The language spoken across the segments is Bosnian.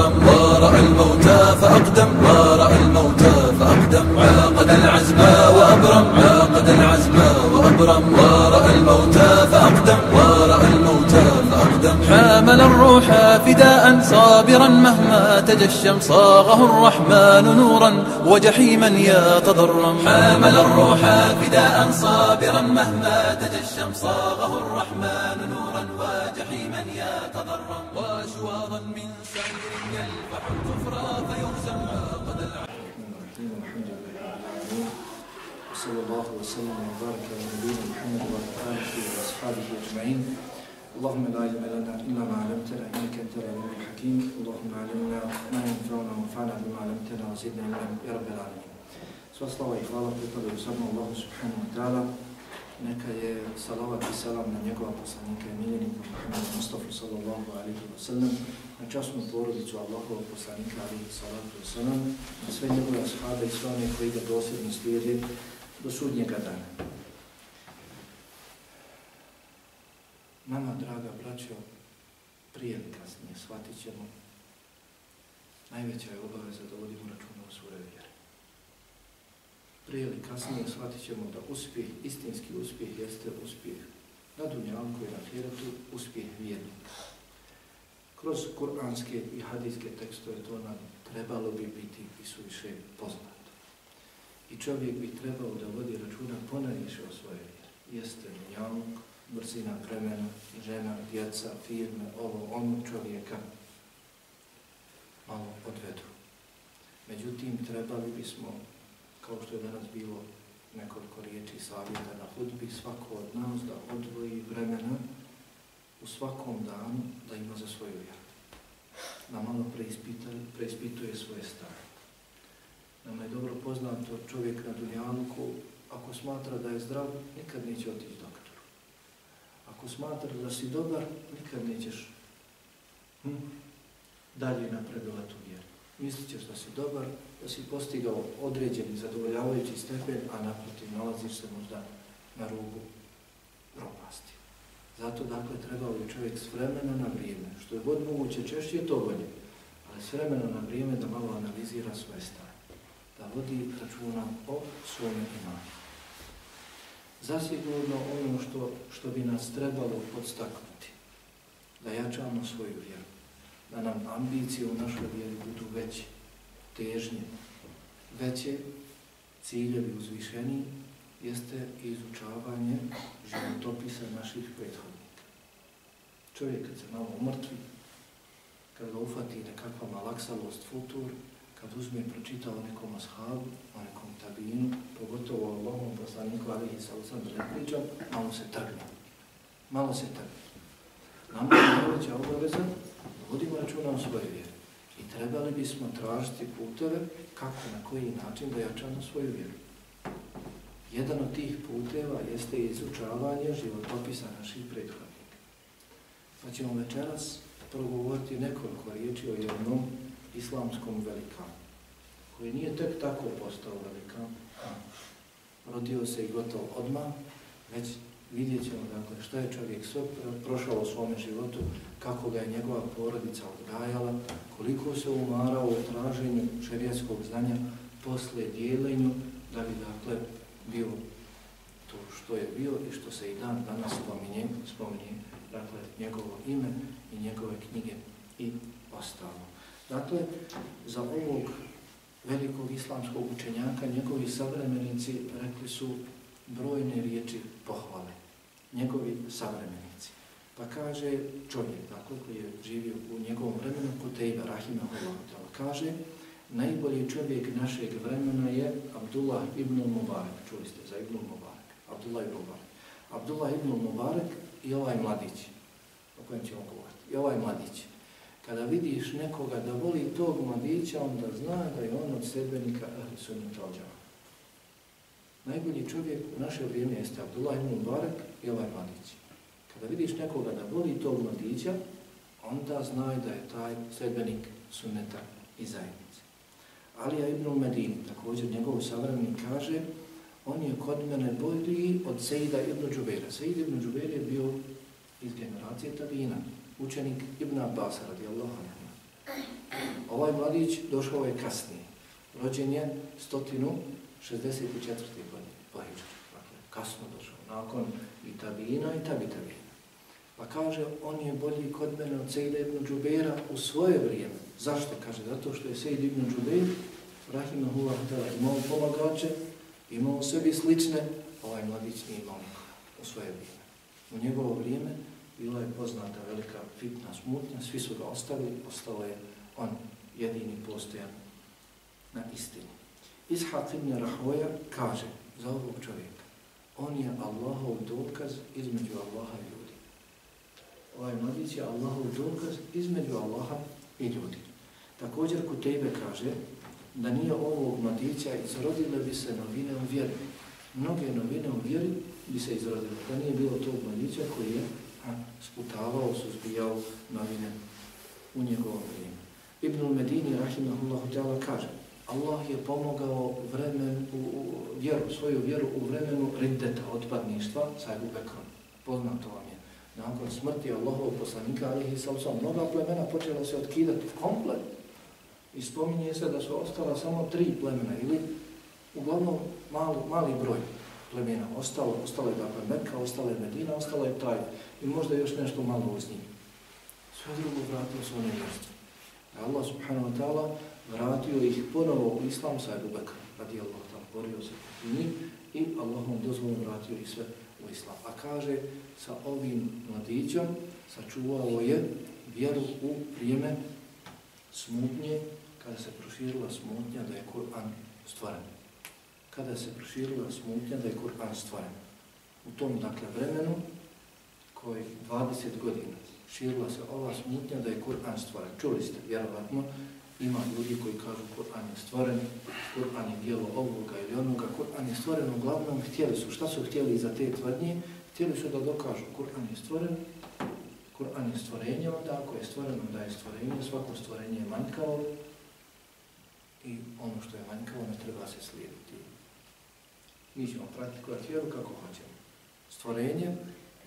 ورأى الموتى فأقدم. ورأى الموتى فأقدم. عاقد العزم وأبرم. عاقد العزم وأبرم. ورأى الموتى فأقدم. ورأى الموتى فأقدم. حامل الروح فداء صابرا مهما تجشم. صاغه الرحمن نورا وجحيما يتضرم. حامل الروح فداء صابرا مهما تجشم. صاغه الرحمن وسلم وبارك على نبينا محمد وعلى اله واصحابه اجمعين اللهم لا علم لنا الا ما علمتنا انك انت العليم الحكيم اللهم علمنا ما ينفعنا وانفعنا بما علمتنا وزدنا علما يا رب العالمين Sva slava i hvala pripadaju samo Allahu subhanahu wa ta'ala. Neka je salavat i salam na njegova poslanika i miljenika Muhammeda Mustafa sallallahu alaihi wa sallam, na časnu porodicu Allahovog poslanika alaihi salatu wa sallam, na sve njegove ashaabe i sve one koji ga dosljedno slijede do sudnjega dana. Nama, draga braćo, prije ili kasnije shvatit ćemo najveća je obaveza da vodimo računa o svoje vjere. Prije ili kasnije shvatit ćemo da uspjeh, istinski uspjeh jeste uspjeh na dunjalku i na hiratu, uspjeh vjernika. Kroz kuranske i hadijske tekstove to nam trebalo bi biti i suviše poznato. I čovjek bi trebao da vodi računa ponajviše o svojoj vjeri. Jeste dunjaluk, brzina vremena, žena, djeca, firme, ovo, ono čovjeka malo odvedu. Međutim, trebali bismo, kao što je danas bilo nekoliko riječi savjeta na hudbi, svako od nas da odvoji vremena u svakom danu da ima za svoju vjeru. Da malo preispituje svoje stanje. Nama je dobro poznato čovjek na dunjaluku, ako smatra da je zdrav, nikad neće otići doktoru. Ako smatra da si dobar, nikad nećeš hm, dalje napredovati u vjeru. Mislit ćeš da si dobar, da si postigao određeni zadovoljavajući stepen, a naprotiv nalaziš se možda na rubu propasti. Zato dakle trebao bi čovjek s vremena na vrijeme, što je god moguće češće to bolje, ali s vremena na vrijeme da malo analizira svoje stanje, da vodi računa o svome imanu. Zasigurno ono što, što bi nas trebalo podstaknuti, da jačamo svoju vjeru, da nam ambicije u našoj vjeri budu veće, težnje, veće, ciljevi uzvišeni, jeste izučavanje životopisa naših prethodnika. Čovjek kad se malo umrtvi, kad ga ufati nekakva malaksalost futur, kad uzme i pročita o nekom ashabu, o nekom tabinu, pogotovo o Allahom poslaniku, ali i sa osam da ne pričam, malo se trgne. Malo se trgne. Nama je najveća obaveza da vodimo računa o svojoj vjeri. I trebali bismo tražiti puteve kako, na koji način da jačamo svoju vjeru. Jedan od tih puteva jeste izučavanje životopisa naših prethodnika. Pa ćemo večeras progovoriti nekoliko riječi o jednom islamskom velikanu, koji nije tek tako postao velikan, rodio se i gotovo odmah, već vidjet ćemo dakle, šta je čovjek sve prošao u svome životu, kako ga je njegova porodica odgajala, koliko se umarao u traženju šerijetskog znanja posle dijelenju, da bi dakle bio to što je bio i što se i dan danas spominje, spominje dakle, njegovo ime i njegove knjige i ostalo. Dakle, za ovog velikog islamskog učenjaka njegovi savremenici rekli su brojne riječi pohvale. Njegovi savremenici. Pa kaže čovjek, tako koji je živio u njegovom vremenu, Kutejba, Rahimahullah, kaže, najbolji čovjek našeg vremena je Abdullah ibn Mubarak. Čuli ste za ibn Mubarak. Abdullah ibn Mubarak. Abdullah ibn Mubarak i ovaj mladić, o kojem ćemo govoriti, i ovaj mladić. Kada vidiš nekoga da voli tog mladića, onda zna da je on od sedbenika Ahli Sunnata Al-đama. Najbolji čovjek u naše vrijeme jeste Abdullah ibn Mubarak i ovaj mladić. Kada vidiš nekoga da voli tog mladića, onda znaj da je taj sedbenik sunneta i zajednice. Alija ibn Medin, također njegov savremenik kaže, on je kod mene bolji od Sejda ibn Džubera. Sejid ibn Džubeir je bio iz generacije Tavina, učenik Ibn Abbas radijallahu anhu. Ovaj mladić došao je kasnije. Rođen je 164. godine po Dakle, kasno došao. Nakon i tabina i tabi tabina. Pa kaže, on je bolji kod mene od Sejda ibn Džubeira u svoje vrijeme. Zašto? Kaže, zato što je Sejda ibn Džubeir, rahimahullah imao pomagače, imao sebi slične, ovaj mladić nije imao u svoje vrijeme. U njegovo vrijeme bila je poznata velika fitna smutnja, svi su ga ostavili, ostalo je on jedini postojan na istini. Ishaq ibn Rahoja kaže za ovog čovjeka, on je Allahov dokaz između Allaha i ljudi. Ovaj mladić je Allahov dokaz između Allaha i ljudi. Također Kutejbe kaže da nije ovog mladića izrodile bi se novine u vjeri. Mnoge novine u vjeri bi se izrodile. Da nije bilo tog mladića koji je sputavao, suzbijao novine u njegovom vrijeme. Ibn Medini, rahimahullahu ta'ala, kaže Allah je pomogao vremen, u, u, vjeru, svoju vjeru u vremenu riddeta, otpadništva, sa Ebu Bekrom. Poznato vam je. Nakon smrti Allahov poslanika, ali i sam mnoga plemena počela se otkidati komplet. I spominje se da su ostala samo tri plemena, ili uglavnom mali, mali broj plemena. Ostalo, ostalo je dakle Mekka, ostalo je Medina, ostalo je Taj. I možda još nešto malo uz njim. Sve drugo vratilo se one mjesto. Allah subhanahu wa ta'ala vratio ih ponovo u islam sa Ebu Bekra, radi Allah tam, borio se protiv njih i Allahom dozvolom vratio ih sve u islam. A kaže, sa ovim mladićom sačuvao je vjeru u vrijeme smutnje, kada se proširila smutnja da je Kur'an stvaran. Kada se proširila smutnja da je Kur'an stvoren. U tom, dakle, vremenu, koji 20 godina širila se ova smutnja da je Kur'an stvoren. Čuli ste, vjerovatno, ima ljudi koji kažu Kur'an je stvoren, Kur'an je dijelo ovoga ili onoga, Kur'an je stvoren, uglavnom htjeli su, šta su htjeli za te tvrdnje? Htjeli su da dokažu Kur'an je stvoren, Kur'an je stvorenje, onda ako je stvoreno da je stvorenje, svako stvorenje je manjkavo i ono što je manjkavo ne treba se slijediti. Mi ćemo praktikovati vjeru kako hoćemo. Stvorenje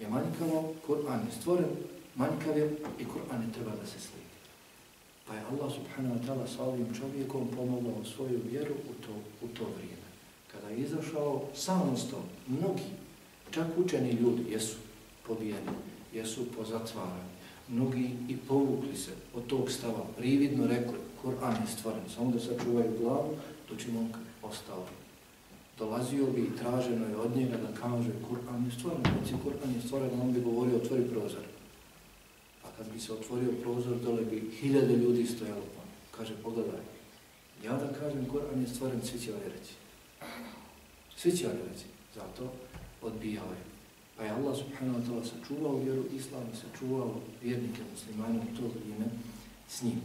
je manjkavo, Kur'an je stvoren, manjkav je i Kur'an ne treba da se slidi. Pa je Allah subhanahu wa ta'ala sa ovim čovjekom pomogao svoju vjeru u to, u to vrijeme. Kada je izašao samostom, mnogi, čak učeni ljudi, jesu pobijeni, jesu pozatvarani, mnogi i povukli se od tog stava, prividno rekli, Kur'an je stvoren, samo da sačuvaju glavu, to će monka ostao. Dolazio bi i traženo je od njega da kaže Kur'an je stvoren, kad Kur'an je stvoren, on bi govorio, otvori prozor pa kad bi se otvorio prozor, dole bi hiljade ljudi stojalo po njegu. Kaže, pogledaj, ja da kažem, Kur'an je stvoren, svi će ovdje reći. Svi će ovdje reći. Zato odbijao je. Pa je Allah subhanahu wa ta'ala sačuvao vjeru islamu, sačuvao vjernike muslimane u to vrijeme s njim.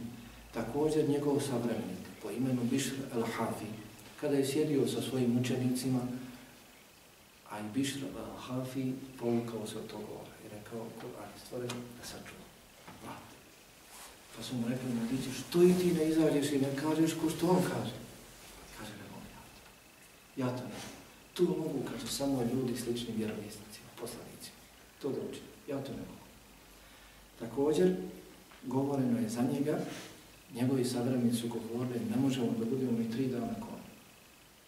Također njegov savremenik po imenu Bishr al-Hafi, kada je sjedio sa svojim učenicima, a i Bishr al-Hafi povukao se od toga i rekao, Kur'an je stvoren da sačuva. Pa su mu rekli, mladići, što i ti ne izađeš i ne kažeš ko što on kaže? Kaže, ne mogu ja. Ja to ne mogu. Tu mogu, kaže, samo ljudi slični vjerovjesnicima, poslanicima. To da učinu. Ja to ne mogu. Također, govoreno je za njega, njegovi savremeni su govorili, ne možemo da budemo ni tri dana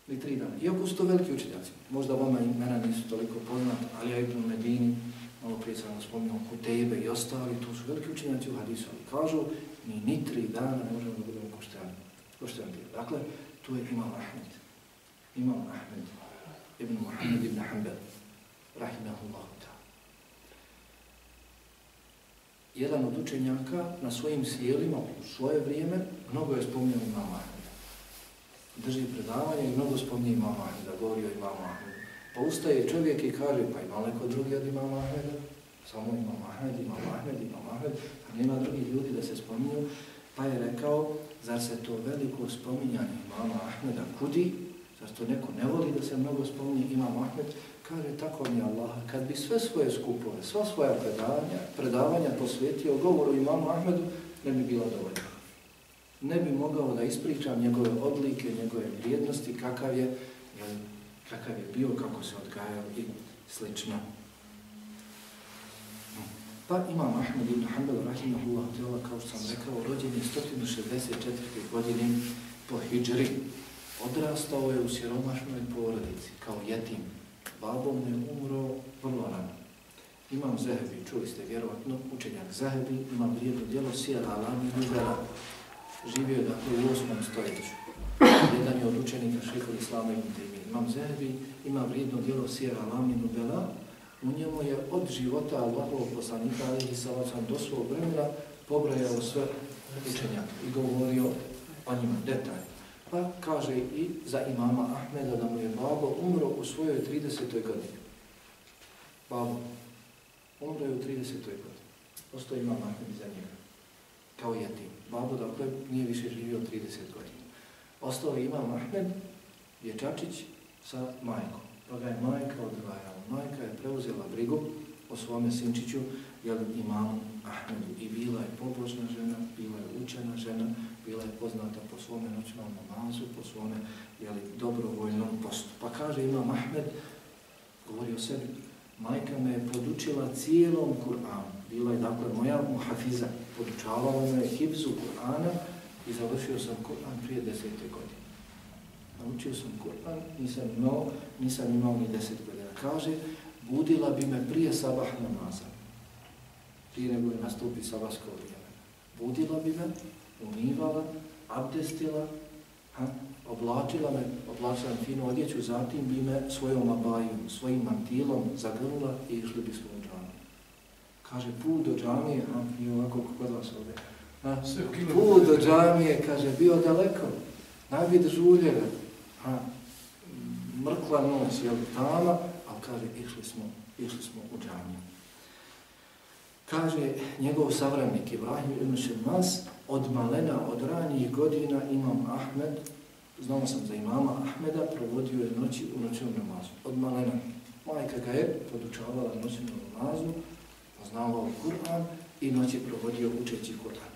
ili tri dana. Iako su to veliki učitelji. Možda vama imena nisu toliko poznati, ali ja Ibn u Medini, malo prije sam spomenuo Kutejbe i ostali, to su veliki učenjaci u hadisu, ali kažu, mi ni tri dana ne možemo da budemo koštani. Koštani. Dakle, tu je Imam Ahmed. Imam Ahmed ibn Muhammed ibn Hanbel, rahimahullahu ta'ala. Jedan od učenjaka na svojim sjelima u svoje vrijeme mnogo je spominjao Imam Ahmed. Drži predavanje i mnogo spomni Imam Ahmeda, govori o Imam Ahmedu. Pa ustaje čovjek i kaže, pa ima neko drugi od imama Ahmeda? Samo imam Ahmed, imam Ahmed, imam Ahmed, a nema drugih ljudi da se spominju. Pa je rekao, zar se to veliko spominjanje imama Ahmeda kudi? Zar to neko ne voli da se mnogo spominje imam Ahmed? Kaže, tako mi Allah, kad bi sve svoje skupove, sva svoja predavanja, predavanja posvetio govoru imamu Ahmedu, ne bi bilo dovoljno. Ne bi mogao da ispričam njegove odlike, njegove vrijednosti, kakav je, kakav je bio, kako se odgajao i slično. Pa imam Ahmed ibn Hanbel, rahimahullah, tjela, kao što sam rekao, rođen je 164. godine po hijđri. Odrastao je u siromašnoj porodici, kao jetim. Babom je umro vrlo rano. Imam Zahebi, čuli ste vjerovatno, učenjak Zahebi, ima vrijedno djelo Sijera Alami Nubera, živio dakle u 8. stoljeću. Jedan je od učenika šeho Islama ibn Taymi. Imam Zehbi ima vrijedno djelo Sijera Laminu Bela. u njemu je od života Allahovog poslanika, ali i do svog vremena, pobrajao sve učenjaka i govorio o njima detalj. Pa kaže i za imama Ahmeda da mu je babo umro u svojoj 30. godini. Babo umro je u 30. godini. Osto imam Ahmed za njega. Kao jetim. Babo dakle nije više živio 30 godina. Ostao je imam Ahmed, dječačić sa majkom. Pa ga je majka odvajala. Majka je preuzela brigu o svome sinčiću, jel imam Ahmedu. I bila je pobožna žena, bila je učena žena, bila je poznata po svome noćnom namazu, po svome jel, dobrovoljnom postu. Pa kaže Imam Ahmed, govori o sebi, majka me je podučila cijelom Kur'anu. Bila je dakle moja muhafiza, podučavala me hibzu Kur'ana i završio sam Kur'an prije desete godine. Naučio sam Kur'an, nisam imao, nisam imao ni deset godina. Kaže, budila bi me prije sabah namaza, prije nego je nastupi sabahsko vrijeme. Budila bi me, umivala, abdestila, ha, oblačila me, oblačila me finu odjeću, zatim bi me svojom abajom, svojim mantilom zagrnula i išli bismo. Kaže, put do džamije, ha, nije ovako kod vas ovdje, ha, put do džamije, kaže, bio daleko, najbi žuljeva, ha, mrkla noć, jel, tama, ali kaže, išli smo, išli smo u džamiju. Kaže njegov savremenik Ibrahim ibn Šemas, od malena, od ranijih godina imam Ahmed, znao sam za imama Ahmeda, provodio je noći u noćnom namazu. Od malena. Majka ga je podučavala noćnom namazu, poznavao Kur'an i noći provodio učeći Kur'an.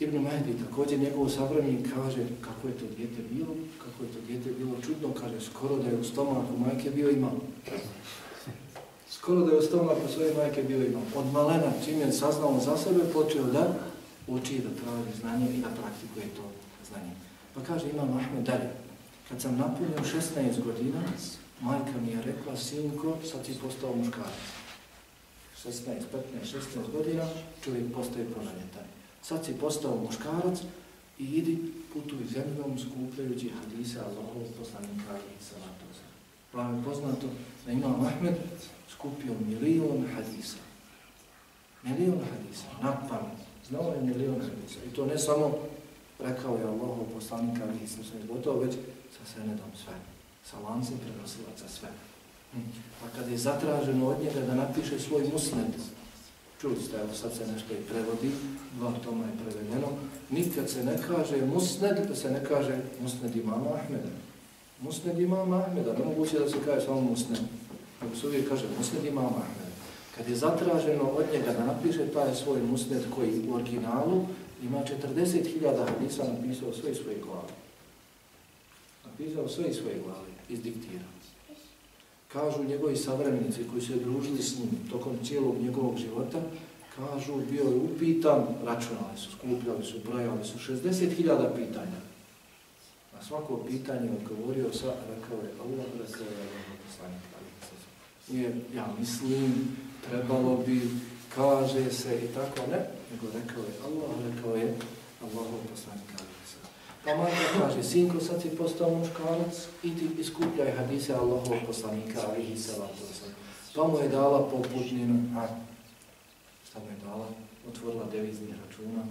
Ibn Mehdi također njegov savremenik kaže kako je to djete bilo, kako je to djete bilo čudno, kaže skoro da je u stomaku majke bio imam skoro da je u stomaku svoje majke bio imam. Od malena, čim je saznao za sebe, počeo da uči, da traži znanje i da praktikuje to znanje. Pa kaže Imam Ahmed dalje, kad sam napunio 16 godina, majka mi je rekla, sinko, sad si postao muškarac. 16, 15, 16 godina, čovjek postaje pronaljetan. Sad si postao muškarac i idi putuj zemljom skupljajući hadise Allahov poslanika i salatu. Vam je poznato da Imam Ahmed skupio milion hadisa. Milion hadisa, na pamet. Znao je milion hadisa. I to ne samo rekao je Allahov poslanika, i salatu se gotovo već sa senedom sve. Sa lancem prenosilaca sve. Pa kad je zatraženo od njega da napiše svoj musned, čuli ste, evo sad se nešto i prevodi, dva toma je prevedeno, nikad se ne kaže musned, da se ne kaže musned imama Ahmeda. Musned imama Ahmeda, nemoguće da se kaže samo musned nego se uvijek kaže musned imama Ahmeda. Kad je zatraženo od njega da napiše taj svoj musned koji u originalu ima 40.000 hadisa napisao sve svoje glave. Napisao sve svoje glave, izdiktirao. Kažu njegovi savremenici koji se družili s njim tokom cijelog njegovog života, kažu bio je upitan, računali su, skupljali su, brojali su 60.000 pitanja. Na svako pitanje odgovorio sa, rekao je Allah, rekao je Allah, poslanik nije, ja mislim, trebalo bi, kaže se i tako, ne, nego rekao je Allah, rekao je Allahov poslanik Alisa. Pa majka kaže, sinko, sad si postao muškarac, idi iskupljaj hadise Allahovog poslanika Alisa. Pa mu je dala poputninu, a šta mu je dala? Otvorila devizni računa,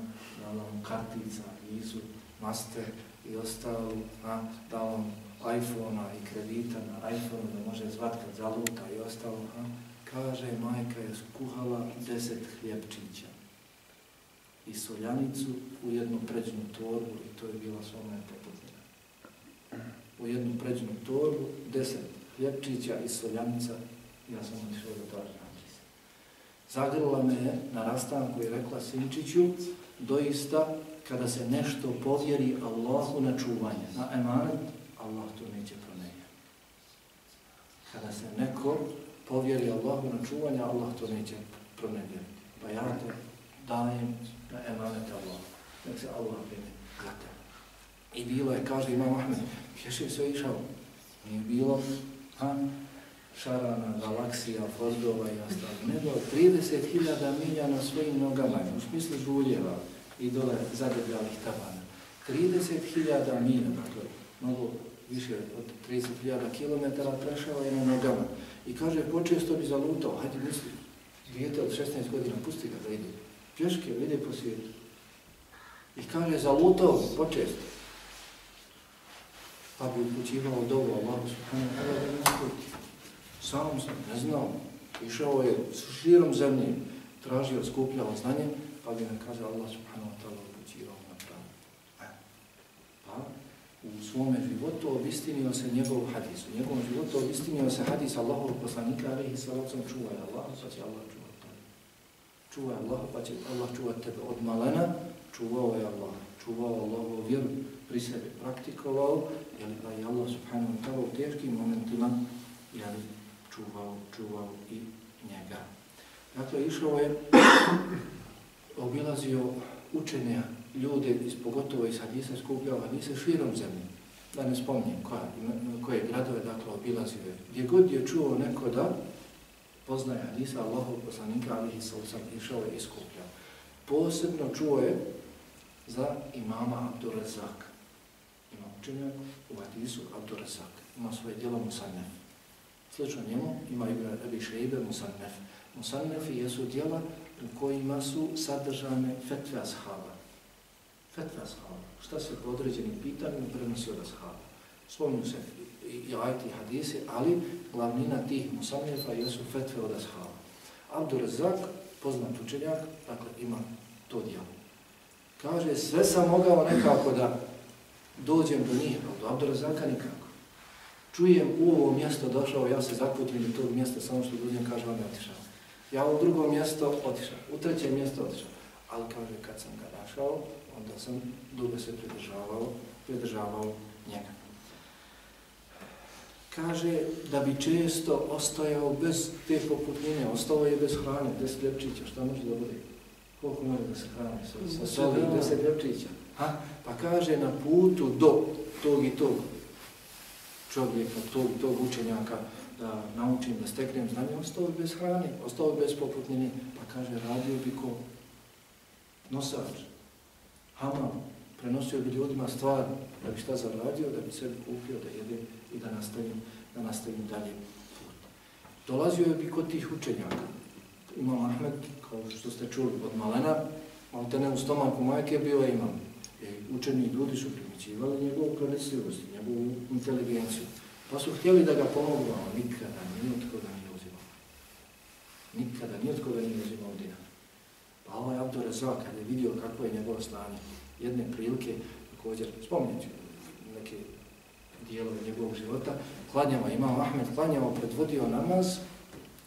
dala mu kartica, izu, master i ostalo, a dala mu iPhone-a i kredita na iPhone da može zvat kad zaluta i ostalo, A? kaže, majka je skuhala deset hljepčića i soljanicu u jednu pređnu torbu i to je bila svoma poputnina. U jednu pređnu torbu, deset hljepčića i soljanica, ja sam išao da tražim hadis. Zagrla me je na rastanku i rekla Sinčiću, doista kada se nešto povjeri Allahu na čuvanje, na emanet, Allah to neće promijeniti. Kada se neko povjeri Allahu na čuvanje, Allah to neće promijeniti. pa ja te dajem na emanet Allah. Nek se Allah brine za tebe. I bilo je, kaže Imam Ahmed, pješe sve išao. Nije bilo, ha, šarana, galaksija, Fordova i ostalo. Nego 30.000 milja na svojim nogama, u smislu žuljeva i dole zadebljalih tabana. 30.000 milja, dakle, mnogo više od 30.000 km prešao je na nogama. I kaže, počesto bi zalutao, hajde misli, dijete od 16 godina, pusti ga da ide. Greške vide po svijetu. I kaže, zalutao počesto. Pa bi upućivao dobu Allahu subhanahu wa ta'ala da ne skuti. Sam sam, ne znao, išao je s širom zemlje, tražio, skupljao znanje, pa bi nam kaže Allah subhanahu wa ta'ala upućivao na pravo. E, pa u svome životu obistinio se njegov hadis. U njegovom životu obistinio se hadis Allahovog poslanika, ali i salacom čuvaj Allah, pa će Allah čuvat. Čuvaj Allah, pa će Allah čuvat tebe od malena, čuvao je Allah, čuvao Allahovu vjeru pri sebi, praktikovao, jel, pa i Allah subhanahu wa ta'ala u teškim momentima, jel, čuvao, čuvao i njega. Dakle, išao je, obilazio učenja ljude, iz, pogotovo iz hadisa skupljao hadise širom zemlje. Da ne spomnim koja, koje gradove, dakle, obilazio je. Gdje god je čuo neko da poznaje hadisa Allahov poslanika, ali i išao je iskupljao. Posebno čuje za imama Abdurazak. Ima učenjak u hadisu Abdurazak. Ima svoje djelo Musannef. Slično njemu ima Ibn Abi Šeibe Musannef. Musannefi jesu djela u kojima su sadržane fetve ashaba. Fetve ashaba. Šta se po određenim pitanjima prenosi od ashaba. Spomnju se i ajti hadise, ali glavnina tih musannefa jesu fetve od ashaba. Abdurazak, poznat učenjak, dakle ima to djelo. Kaže, sve sam mogao nekako da dođem do njih, do Abdurazaka nikako čujem u ovo mjesto došao, ja se zaputim do tog mjesta, samo što dođem, kaže, on je otišao. Ja u drugo mjesto otišao, u treće mjesto otišao. Ali kaže, kad sam ga našao, onda sam dugo se pridržavao, pridržavao njega. Kaže da bi često ostajao bez te poputnine, ostao je bez hrane, deset ljepčića, šta može da bude? Koliko može da se hrani sa, sa soli, deset ljepčića? Ha? Pa kaže na putu do tog i tog čovjeka, tog, tog učenjaka, da naučim, da steknem znanje, ostao bi bez hrane, ostao bi bez poputnine, pa kaže, radio bi ko nosač, hamam, prenosio bi ljudima stvar, da bi šta zaradio, da bi sebi kupio, da jede i nastavim, da nastavim dalje put. Dolazio je bi kod tih učenjaka. Imam Ahmed, kao što ste čuli od malena, malo te ne u stomaku majke bio imam. E, I učeni ljudi su primjećivali njegovu pronesivost, njegovu inteligenciju. Pa su htjeli da ga pomogu, ali nikada nije od koga nije uzimao. Nikada nije od koga nije uzimao dinar. Pa ovaj Abdur Rezak, kada je vidio kako je njegovo stanje, jedne prilike, također, spominjući neke dijelove njegovog života, klanjava imam Ahmed, klanjava, predvodio namaz,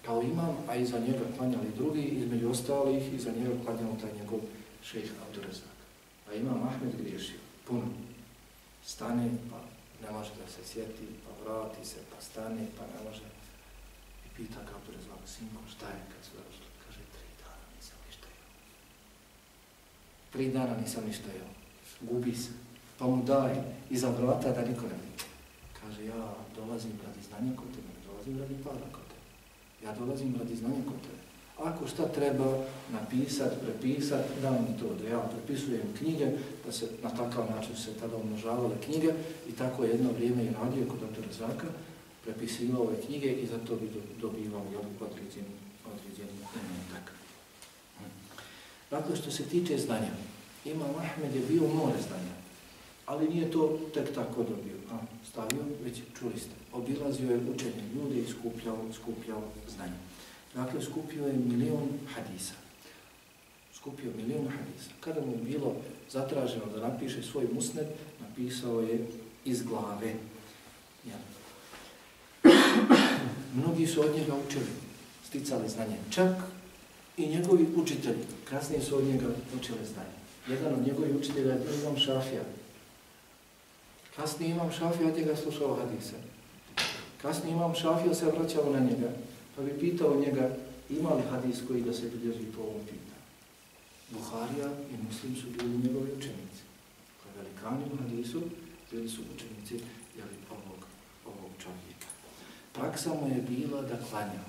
kao imam, a iza njega klanjali drugi, između ostalih, iza njega klanjao taj njegov šejh Abdurazak. A imam Ahmed griješio, puno. Stane, pa ne može da se sjeti, pa vrati se, pa stane, pa ne može. I pita kao Abdurazak, sinko, šta je kad se došli? Kaže, tri dana nisam ništa jeo. Tri dana nisam ništa jeo. Gubi se. Pa mu daj iza vrata da niko ne vidi. Kaže, ja dolazim radi znanja kod tebe, dolazim radi para kod tebe. Ja dolazim radi znanja kod tebe. Ako šta treba napisat, prepisat, da mi to, da ja prepisujem knjige, da se na takav način se tada umnožavale knjige i tako jedno vrijeme i radio kod doktora Zaka, prepisivao ove knjige i zato bi dobivao određeni, određeni imetak. Dakle, što se tiče znanja, Imam Ahmed je bio more znanja, ali nije to tek tako dobio, a stavio, već čuli ste, obilazio je učenje ljude i skupljao, skupljao znanje. Dakle, skupio je milion hadisa. Skupio milion hadisa. Kada mu bilo zatraženo da napiše svoj musned, napisao je iz glave. Ja. Mnogi su od njega učili, sticali znanje. Čak i njegovi učitelji, kasnije su od njega učili znanje. Jedan od njegovih učitelja je imam šafija. Kasnije imam šafija, od njega slušao hadise. Kasnije imam šafija, se vraćao na njega pa bi pitao njega, ima li hadis koji da se bilježi po ovom pitanju? Buharija i Muslim su bili njegovi učenici. Dakle, velikani u hadisu bili su učenici jeli, ovog, ovog čovjeka. Praksa mu je bila da klanja.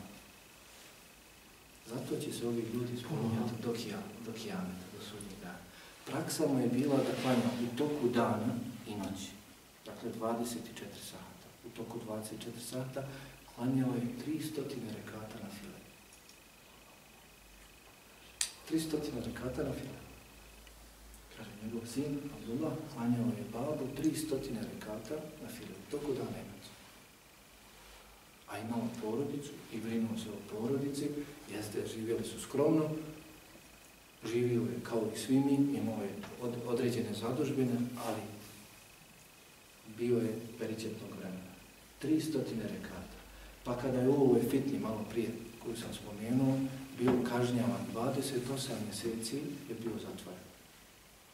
Zato će se ovi ljudi spominjati do, kija, do kijameta, do sudnjeg dana. Praksa mu je bila da klanja u toku dana i noći. Dakle, 24 sata. U toku 24 sata klanjao je 300 rekata na file. 300 rekata na file. Kaže, njegov sin, Abdullah, klanjao je babu 300 rekata na file. U toku dana i. A imao porodicu i brinuo se o porodici, jeste, živjeli su skromno, živio je kao i svi mi, imao je određene zadužbine, ali bio je peričetnog vremena. 300 rekata. Pa kada je u ovoj fitni malo prije, koju sam spomenuo, bio kažnjavan 28 mjeseci, je bio zatvoren.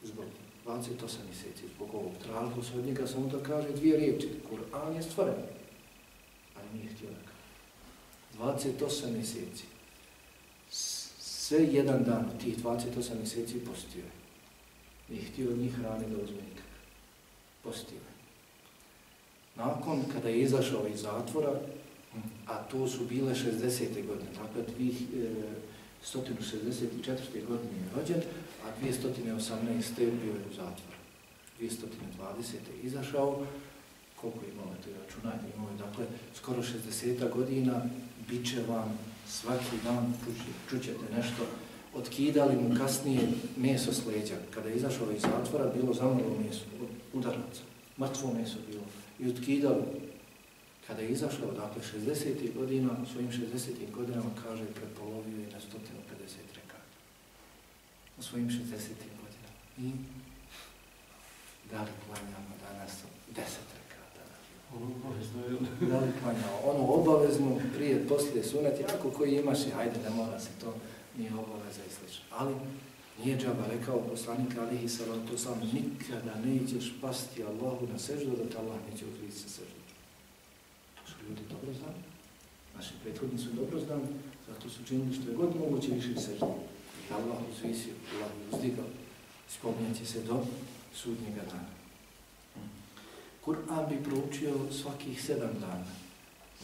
Zbog 28 mjeseci, zbog ovog tražbu se od njega samo da kaže dvije riječi. Kur'an je stvoren, ali nije htio da kaže. 28 mjeseci. Sve jedan dan od tih 28 mjeseci postio je. Nije htio od njih hrane da uzme nikak. Postio je. Nakon kada je izašao iz zatvora, a to su bile 60. godine, dakle 164. E, godine je rođen, a 218. bio je u zatvoru. 220. je izašao, koliko je imao to računanje, imao je dakle skoro 60. godina, bit će vam svaki dan, čućete nešto, otkidali mu kasnije meso s leđa. Kada je izašao iz zatvora, bilo zamrlo meso, udaraca, mrtvo meso bilo i otkidali. Kada je izašao, dakle, 60. godina, u svojim 60. godinama, kaže, prepolovio je na 150 rekata. U svojim 60. godinama. I da li klanjamo danas 10 rekata? Da li klanjamo? Ono obavezno, prije, poslije sunati, ako koji imaš, hajde, ne mora se to, nije obaveza i slično. Ali, Nije džaba rekao poslanik Alihi salatu sam, nikada nećeš pasti Allahu na seždu, da te Allah neće ukriti sa seždu. To su ljudi dobro znali. Naši prethodni su dobro znali, zato su činili što je god moguće više seždu. I Allah uzvisio, Allah uzdigao. Spominjati se do sudnjega dana. Kur'an bi proučio svakih sedam dana.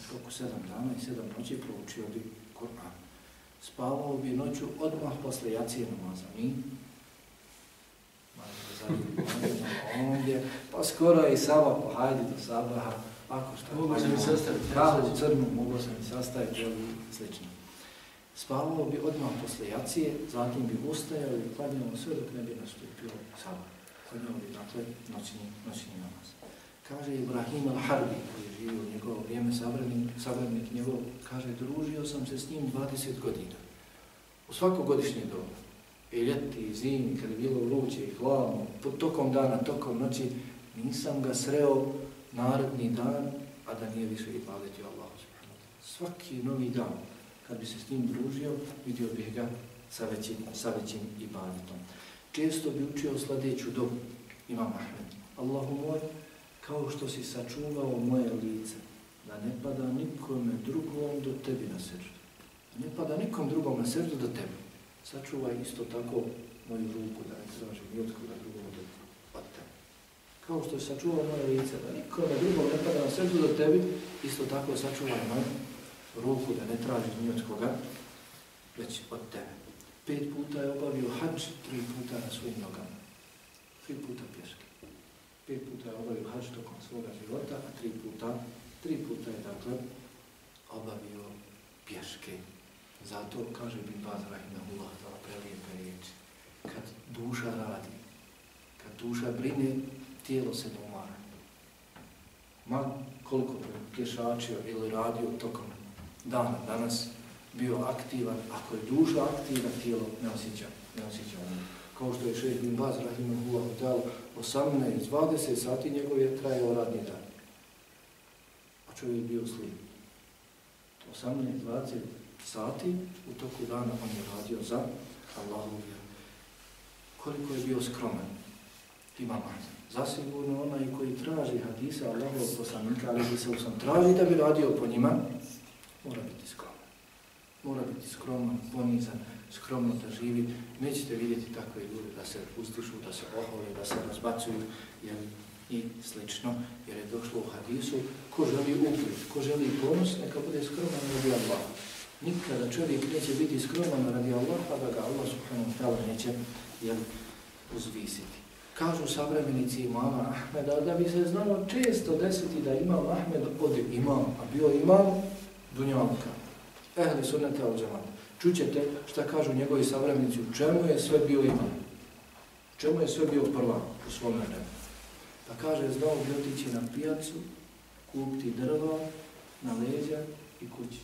Koliko sedam dana i sedam noći proučio bi Kur'an spavao bi noću odmah posle jacije namaza. Mi? Ondje, pa skoro i saba, pa hajde do sabaha, ako šta. Mogu se mi sastaviti. Kahu crnu, mogu se mi sastaviti, ili slično. Spavao bi odmah posle jacije, zatim bi ustajao i klanjao sve dok ne bi nastupio sabah. Klanjao bi, dakle, noćni, noćni namaz. Kaže Ibrahim al-Harbi, koji je živio u njegovo vrijeme, savrednik, njegov, kaže, družio sam se s njim 20 godina. U svako godišnje doba. I ljeti, i zimi, kada je bilo vruće i hladno, pod tokom dana, tokom noći, nisam ga sreo naredni dan, a da nije više i paletio Allah. Svaki novi dan, kad bi se s njim družio, vidio bih ga sa većim, sa većim ibadetom. Često bi učio sladeću dobu, imam Ahmed. Allahu moj, kao što si sačuvao moje lice, da ne pada nikome drugom do tebi na srđu. Ne pada nikom drugom na srđu do tebi. Sačuvaj isto tako moju ruku, da ne traži ni od drugom do od tebi. Kao što si sačuvao moje lice, da nikome drugom ne pada na srđu do tebi, isto tako sačuvaj moju ruku, da ne traži ni već od tebe. Pet puta je obavio hač, tri puta na svojim nogama. Tri puta pješke pet puta je obavio hađ tokom svoga života, a tri puta, tri puta je dakle obavio pješke. Zato kaže Bin Baz Rahimahullah, da prelijepe riječi. Kad duša radi, kad duša brine, tijelo se ne umara. Ma koliko pješačio ili radio tokom dana, danas bio aktivan, ako je duša aktivna, tijelo ne osjeća, ne osjeća ono. kao što je šeš bin Baz Rahimahullah 18-20 sati njegov je trajao radni dan. A čovjek bio slijep. 18-20 sati u toku dana on je radio za Allahu vjeru. Koliko je bio skroman, ima Zasigurno onaj koji traži hadisa Allahov poslanika, ali bi se usam traži da bi radio po njima, mora biti skroman. mora biti skroman, ponizan, skromno da živi. Nećete vidjeti takve ljude da se ustišu, da se ohole, da se razbacuju jel, i slično, jer je došlo u hadisu, ko želi ugled, ko želi ponos, neka bude skroman radi Allah. Nikada čovjek neće biti skroman radi Allah, pa da ga Allah subhanahu wa ta'ala neće jel, uzvisiti. Kažu savremenici imama Ahmeda da bi se znalo često desiti da imam Ahmed od imam, a bio imam Dunjavka. Ehli sunnete al džamata. Čućete šta kažu njegovi savremnici, u čemu je sve bio imam. U čemu je sve bio prva u svom vremenu. Pa kaže, znao bi otići na pijacu, kupiti drva, na leđa i kući.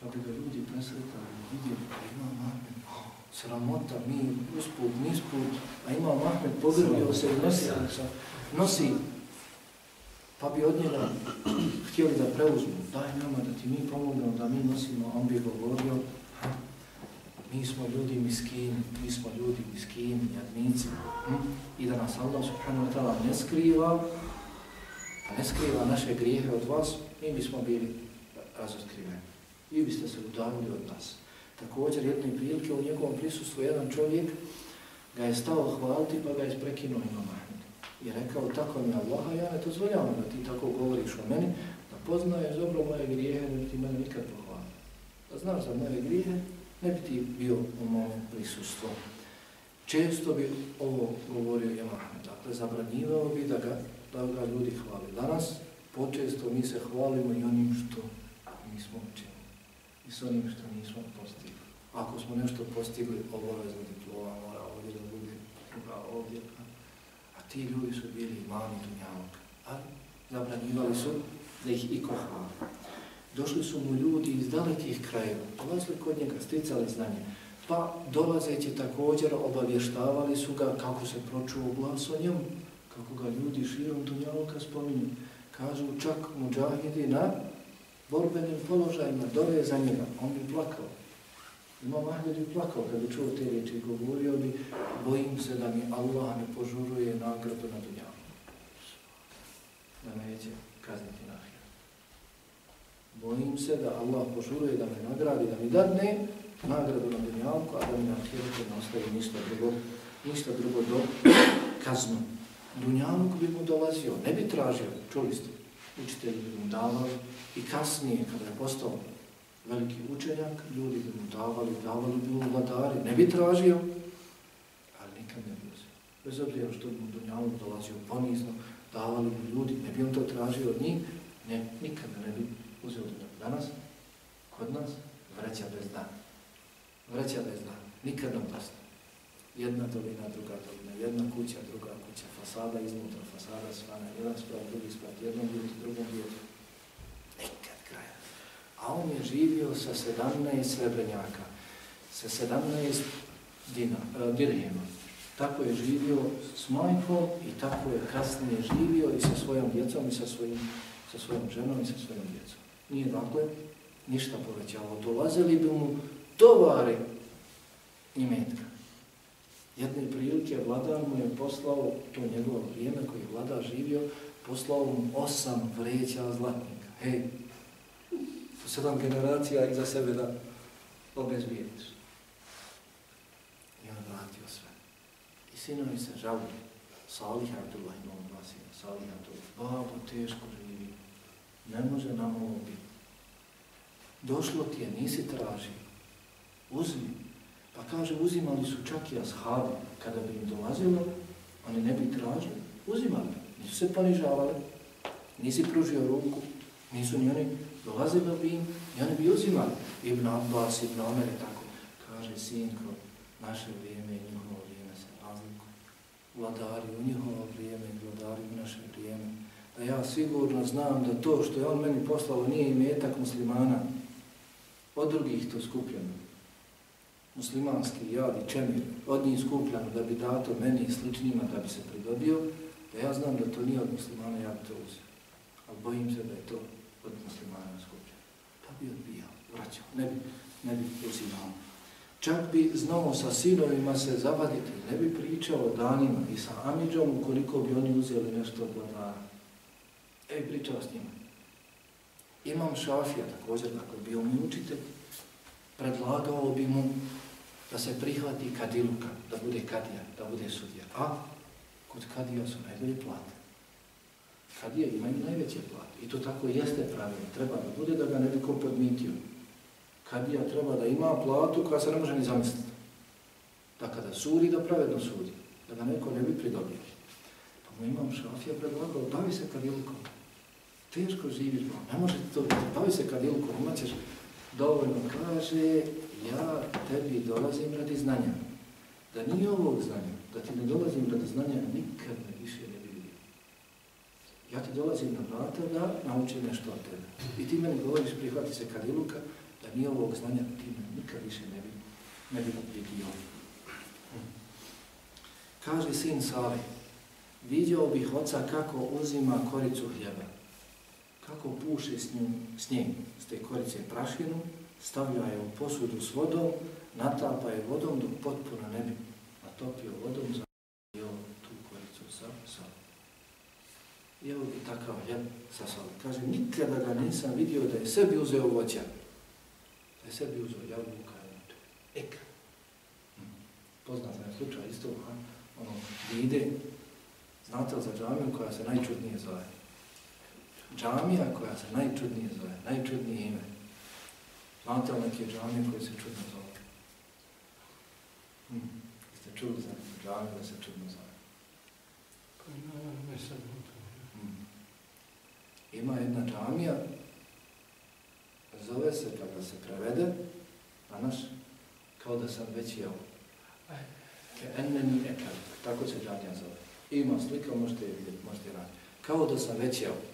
Pa bi ga ljudi presretali, vidjeli, pa ima Mahmed, sramota, mi usput, nisput, a ima Mahmed, pogrbio se i nosi, nosi, pa bi od njega htjeli da preuzmu, daj nama da ti mi pomognemo, da mi nosimo, on bi govorio, mi smo ljudi miskini, mi smo ljudi miskini, jadnici, hm? i da nas Allah subhanahu wa ta'ala ne skriva, ne skriva naše grijehe od vas, mi bismo bili razotkriveni. Vi biste se udavili od nas. Također, jedne prilike u njegovom prisustvu, jedan čovjek ga je stao hvaliti, pa ga je sprekinuo imam Ahmed. I rekao, tako mi Allaha, ja ne dozvoljavam da ti tako govoriš o meni, da poznaješ dobro moje grijehe, da ti mene nikad pohvali. Da znaš za moje grijehe, ne bi ti bio u mom prisustvu. Često bi ovo govorio Imam Ahmed, dakle, zabranjivao bi da ga, da ga ljudi hvali. Danas, počesto mi se hvalimo i onim što nismo učinili i s onim što nismo postigli. Ako smo nešto postigli, obavezno diploma mora ovdje da bude, druga ovdje. A ti ljudi su bili imani dunjavog, ali zabranjivali su da ih iko hvali. Došli su mu ljudi iz dalekih krajeva, dolazili kod njega, sticali znanje, pa dolazeći također obavještavali su ga kako se pročuo glas o njemu, kako ga ljudi širom Dunjaloka spominju. Kažu čak muđahidi na borbenim položajima, dove za njega, on bi plakao. Imam Ahmed bi plakao kad bi čuo te riječi govorio bi, bojim se da mi Allah ne požuruje nagradu na Dunjaloku. Da neće kazniti Bojim se da Allah požuruje da me nagradi, da mi dadne nagradu na dunjalku, a da mi na ahiretu ne ostaje ništa drugo, ništa drugo do kaznu. Dunjaluk bi mu dolazio, ne bi tražio, čuli ste, učitelji bi mu davali i kasnije, kada je postao veliki učenjak, ljudi bi mu davali, davali bi mu vladari, ne bi tražio, ali nikad ne bi uzio. Bez obzira što bi mu Dunjaluk dolazio ponizno, davali bi ljudi, ne bi on to tražio od njih, ne, nikad ne bi uzeo to danas, kod nas, vreća bez dana. Vreća bez dana, nikad nam pasne. Jedna dolina, druga dolina, jedna kuća, druga kuća, fasada iznutra, fasada svana, jedan sprav, drugi sprav, jednom vjetu, drugom vjetu. Nikad kraja. A on je živio sa 17 srebrenjaka, sa 17 dina, uh, dirhema. Tako je živio s majkom i tako je kasnije živio i sa svojom djecom i sa, svojim, sa svojom ženom i sa svojom djecom nije dakle ništa povećalo. Dolazili bi mu tovari i metka. Jedne prilike vladar mu je poslao, to njegovo vrijeme koji je vladar živio, poslao mu osam vreća zlatnika. Hej, po sedam generacija iza sebe da obezbijediš. I on vratio sve. I sinovi se žalili. Salih Abdullah imao dva sina. Salih Abdullah. Babo, teško živi. Ne može nam ovo biti došlo ti je, nisi tražio, uzmi. Pa kaže, uzimali su čak i ashabi, kada bi im dolazilo, oni ne bi tražili, uzimali, nisu se ponižavali, nisi pružio ruku, nisu ni oni dolazili bi im i oni bi uzimali. Ibn Abbas, Ibn Omer i tako, kaže, sinko, naše vrijeme i njihovo vrijeme se razlikuje. Vladari u njihovo vrijeme i vladari u naše vrijeme. Da ja sigurno znam da to što je on meni poslao nije imetak muslimana, od drugih to skupljeno. Muslimanski jad i čemir, od njih skupljeno da bi dato meni i sličnima da bi se pridobio, da ja znam da to nije od muslimana, ja bi to uzio. Ali bojim se da je to od muslimana skupljeno. Pa bi odbijao, vraćao, ne bi, ne bi uzimao. Čak bi znao sa sinovima se zavaditi, ne bi pričao danima i sa Amidžom ukoliko bi oni uzeli nešto od vladara. E bi pričao s njima. Imam Šafija također, dakle, bio mi učitelj, predlagao bi mu da se prihvati kadiluka, da bude kadija, da bude sudija. A kod kadija su najbolje plate. Kadije imaju najveće plate. I to tako jeste pravilno. Treba da bude da ga ne bi ko podmitio. Kadija treba da ima platu koja se ne može ni zamisliti. Da kada sudi, da pravedno sudi. Da ga neko ne bi pridobio. Pa mu imam šafija predlagao, bavi se kadilukom. Teško živiš, ne može to biti. Bavi se kadilukom, imat ćeš dovoljno kaže, ja tebi dolazim radi znanja. Da nije ovog znanja, da ti ne dolazim radi znanja, nikad me više ne bi vidio. Ja ti dolazim na vrata da naučim nešto od tebe. I ti meni govoriš, prihvati se kadiluka, da nije ovog znanja, ti me nikad više ne bi, ne bi vidio. Kaže sin Sali, vidio bih oca kako uzima koricu hljeba kako puše s njim, s njim, s te korice prašinu, stavlja je u posudu s vodom, natapa je vodom dok potpuno ne bi natopio vodom za tu koricu sa solom. I evo i takav ljep sa solom. Kaže, nikada ga nisam vidio da je sebi uzeo voća. Da je sebi uzeo jabuka i to. Eka. Hm. Poznat je slučaj isto, ha? ono, ide, znate li za džamiju koja se najčudnije zove? Džamija koja se najčudnije zove, najčudnije ime. Znate li neke džamije koje se čudno zove? Hm. Ste čuli za džamiju da se čudno zove? Pa ima, ne sad hm. Ima jedna džamija, zove se, kada se prevede, a naš, kao da sam već jeo. Ke enneni ekal, tako se džamija zove. Ima slika, možete vidjeti, možete raditi. Kao da sam već jeo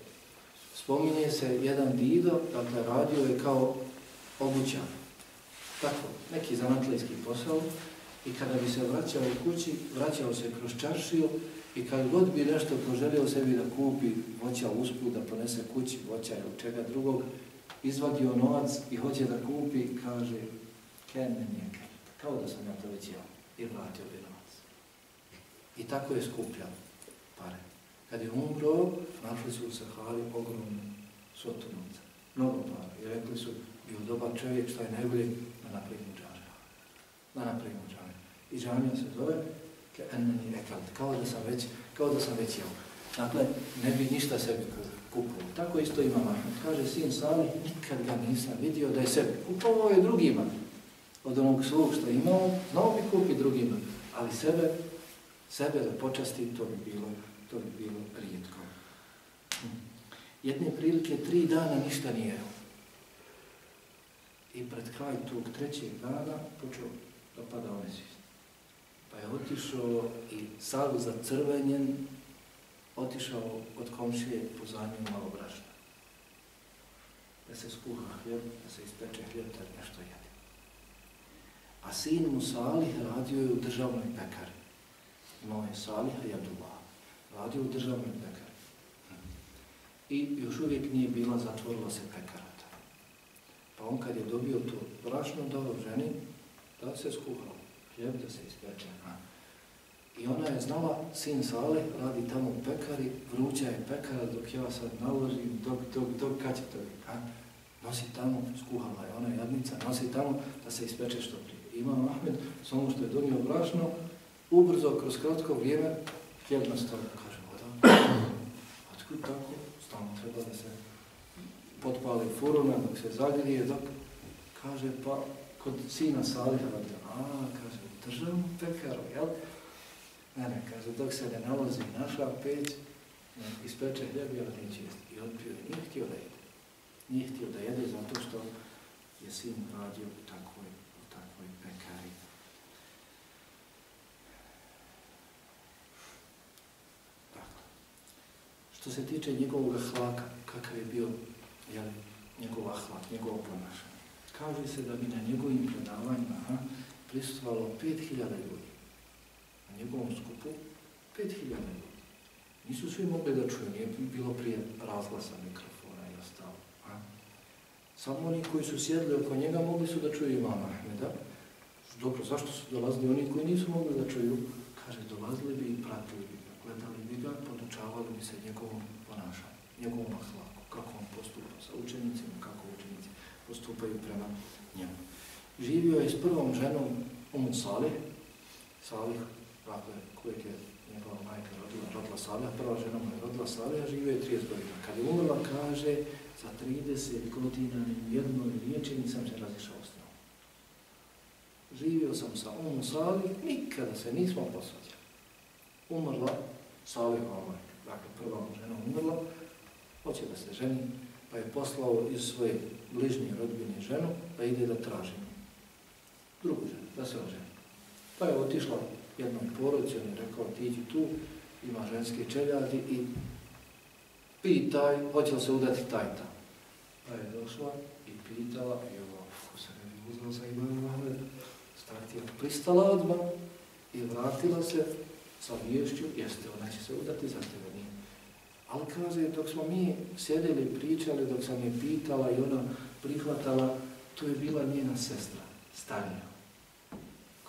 spominje se jedan dido, dakle radio je kao obućan. Tako, neki zanatlijski posao i kada bi se vraćao u kući, vraćao se kroz čaršiju i kad god bi nešto poželio sebi da kupi voća usput, da ponese kući voća ili čega drugog, izvadio novac i hoće da kupi, kaže, ken me nije kao da sam ja to već jel, i vratio bi novac. I tako je skupljao pare. Kad je umro, našli su u Sahari ogromnu svotu novca. Mnogo para. I rekli su, bio dobar čovjek, što je najbolje, da napravimo džamiju. Da napravimo džamiju. I džamija se zove ke enneni ekalt, kao da sam već, kao da sam već jel. Dakle, ne bi ništa sebi kupovao. Tako isto ima Mahmud. Kaže, sin Sali, nikad ga nisam vidio da je sebi kupovao je drugima. Od onog svog što je imao, znao bi kupi drugima. Ali sebe, sebe da počasti, to bi bilo to bi bilo rijetko. Jedne prilike tri dana ništa nije jeo. I pred kraj tog trećeg dana počeo da pada onesvijest. Pa je otišao i salu za crvenjen, otišao od komšije po zanju malo brašna. Da se skuha hljeb, da se ispeče hljeb, da nešto jede. A sin mu Salih radio je u državnoj pekari. Imao je Salih i Jadullah radio u državnoj pekari. I još uvijek nije bila, zatvorila se pekarata. Pa on kad je dobio to brašno dao ženi, da se skuhao hljeb, da se ispeče. I ona je znala, sin Sale radi tamo u pekari, vruća je pekara dok ja sad naložim, dok, dok, dok, kad će to biti? A? Nosi tamo, skuhala je ona jadnica, nosi tamo da se ispeče što prije. Imam Ahmed, samo što je donio brašno, ubrzo, kroz kratko vrijeme, hljeb na stolu, kaže voda. Otkud tako? Stalno treba da se potpali furuna, dok se zagrije, dok kaže pa kod sina Saliha radi, a, kaže, državnu pekaru, jel? Ne, ne, kaže, dok se ne nalazi naša peć, ne, ispeče hljeb, jel, neće jesti. I odpio je, nije htio da jede. Nije htio da jede zato što je sin radio u takvoj, u takvoj pekari. Što se tiče njegovog hlaka, kakav je bio jel, njegov hlak, njegov ponašanje. Kaže se da bi na njegovim predavanjima ha, 5000 ljudi. Na njegovom skupu 5000 ljudi. Nisu svi mogli da čuju, nije bilo prije razglasa mikrofona i ostalo. Ha. Samo oni koji su sjedli oko njega mogli su da čuju imama Ahmeda. Dobro, zašto su dolazili oni koji nisu mogli da čuju? Kaže, dolazili bi i pratili bi gledali bi ga, podučavali bi se njegovom ponašanju, njegovom ahlaku, kako on postupa sa učenicima, kako učenici postupaju prema njemu. Živio je s prvom ženom Um Salih, Salih, dakle, kojeg je njegova majka rodila, rodila Salih, prva žena mu je rodila Salih, a živio je 30 godina. Kad je umrla, kaže, za 30 godina ni jednoj riječi nisam se razišao s njom. Živio sam sa Umu Salih, nikada se nismo posvađali. Umrla Salihova majka, dakle, prva žena umrla, hoće da se ženi, pa je poslao iz svoje bližnje rodbine ženu, pa ide da traži drugu ženu, da se oženi. Pa je otišla jednom porodicu, on je rekao, ti iđi tu, ima ženske čeljadi i pitaj, hoće li se udati taj tam. Pa je došla i pitala, i ovo, ko se ne bi uzela za imaju Mahmed, startila, pristala odmah i vratila se sa vješću, jeste, ona će se udati za tebe, nije. Ali kaže, dok smo mi sjedili, pričali, dok sam je pitala i ona prihvatala, to je bila njena sestra, starija,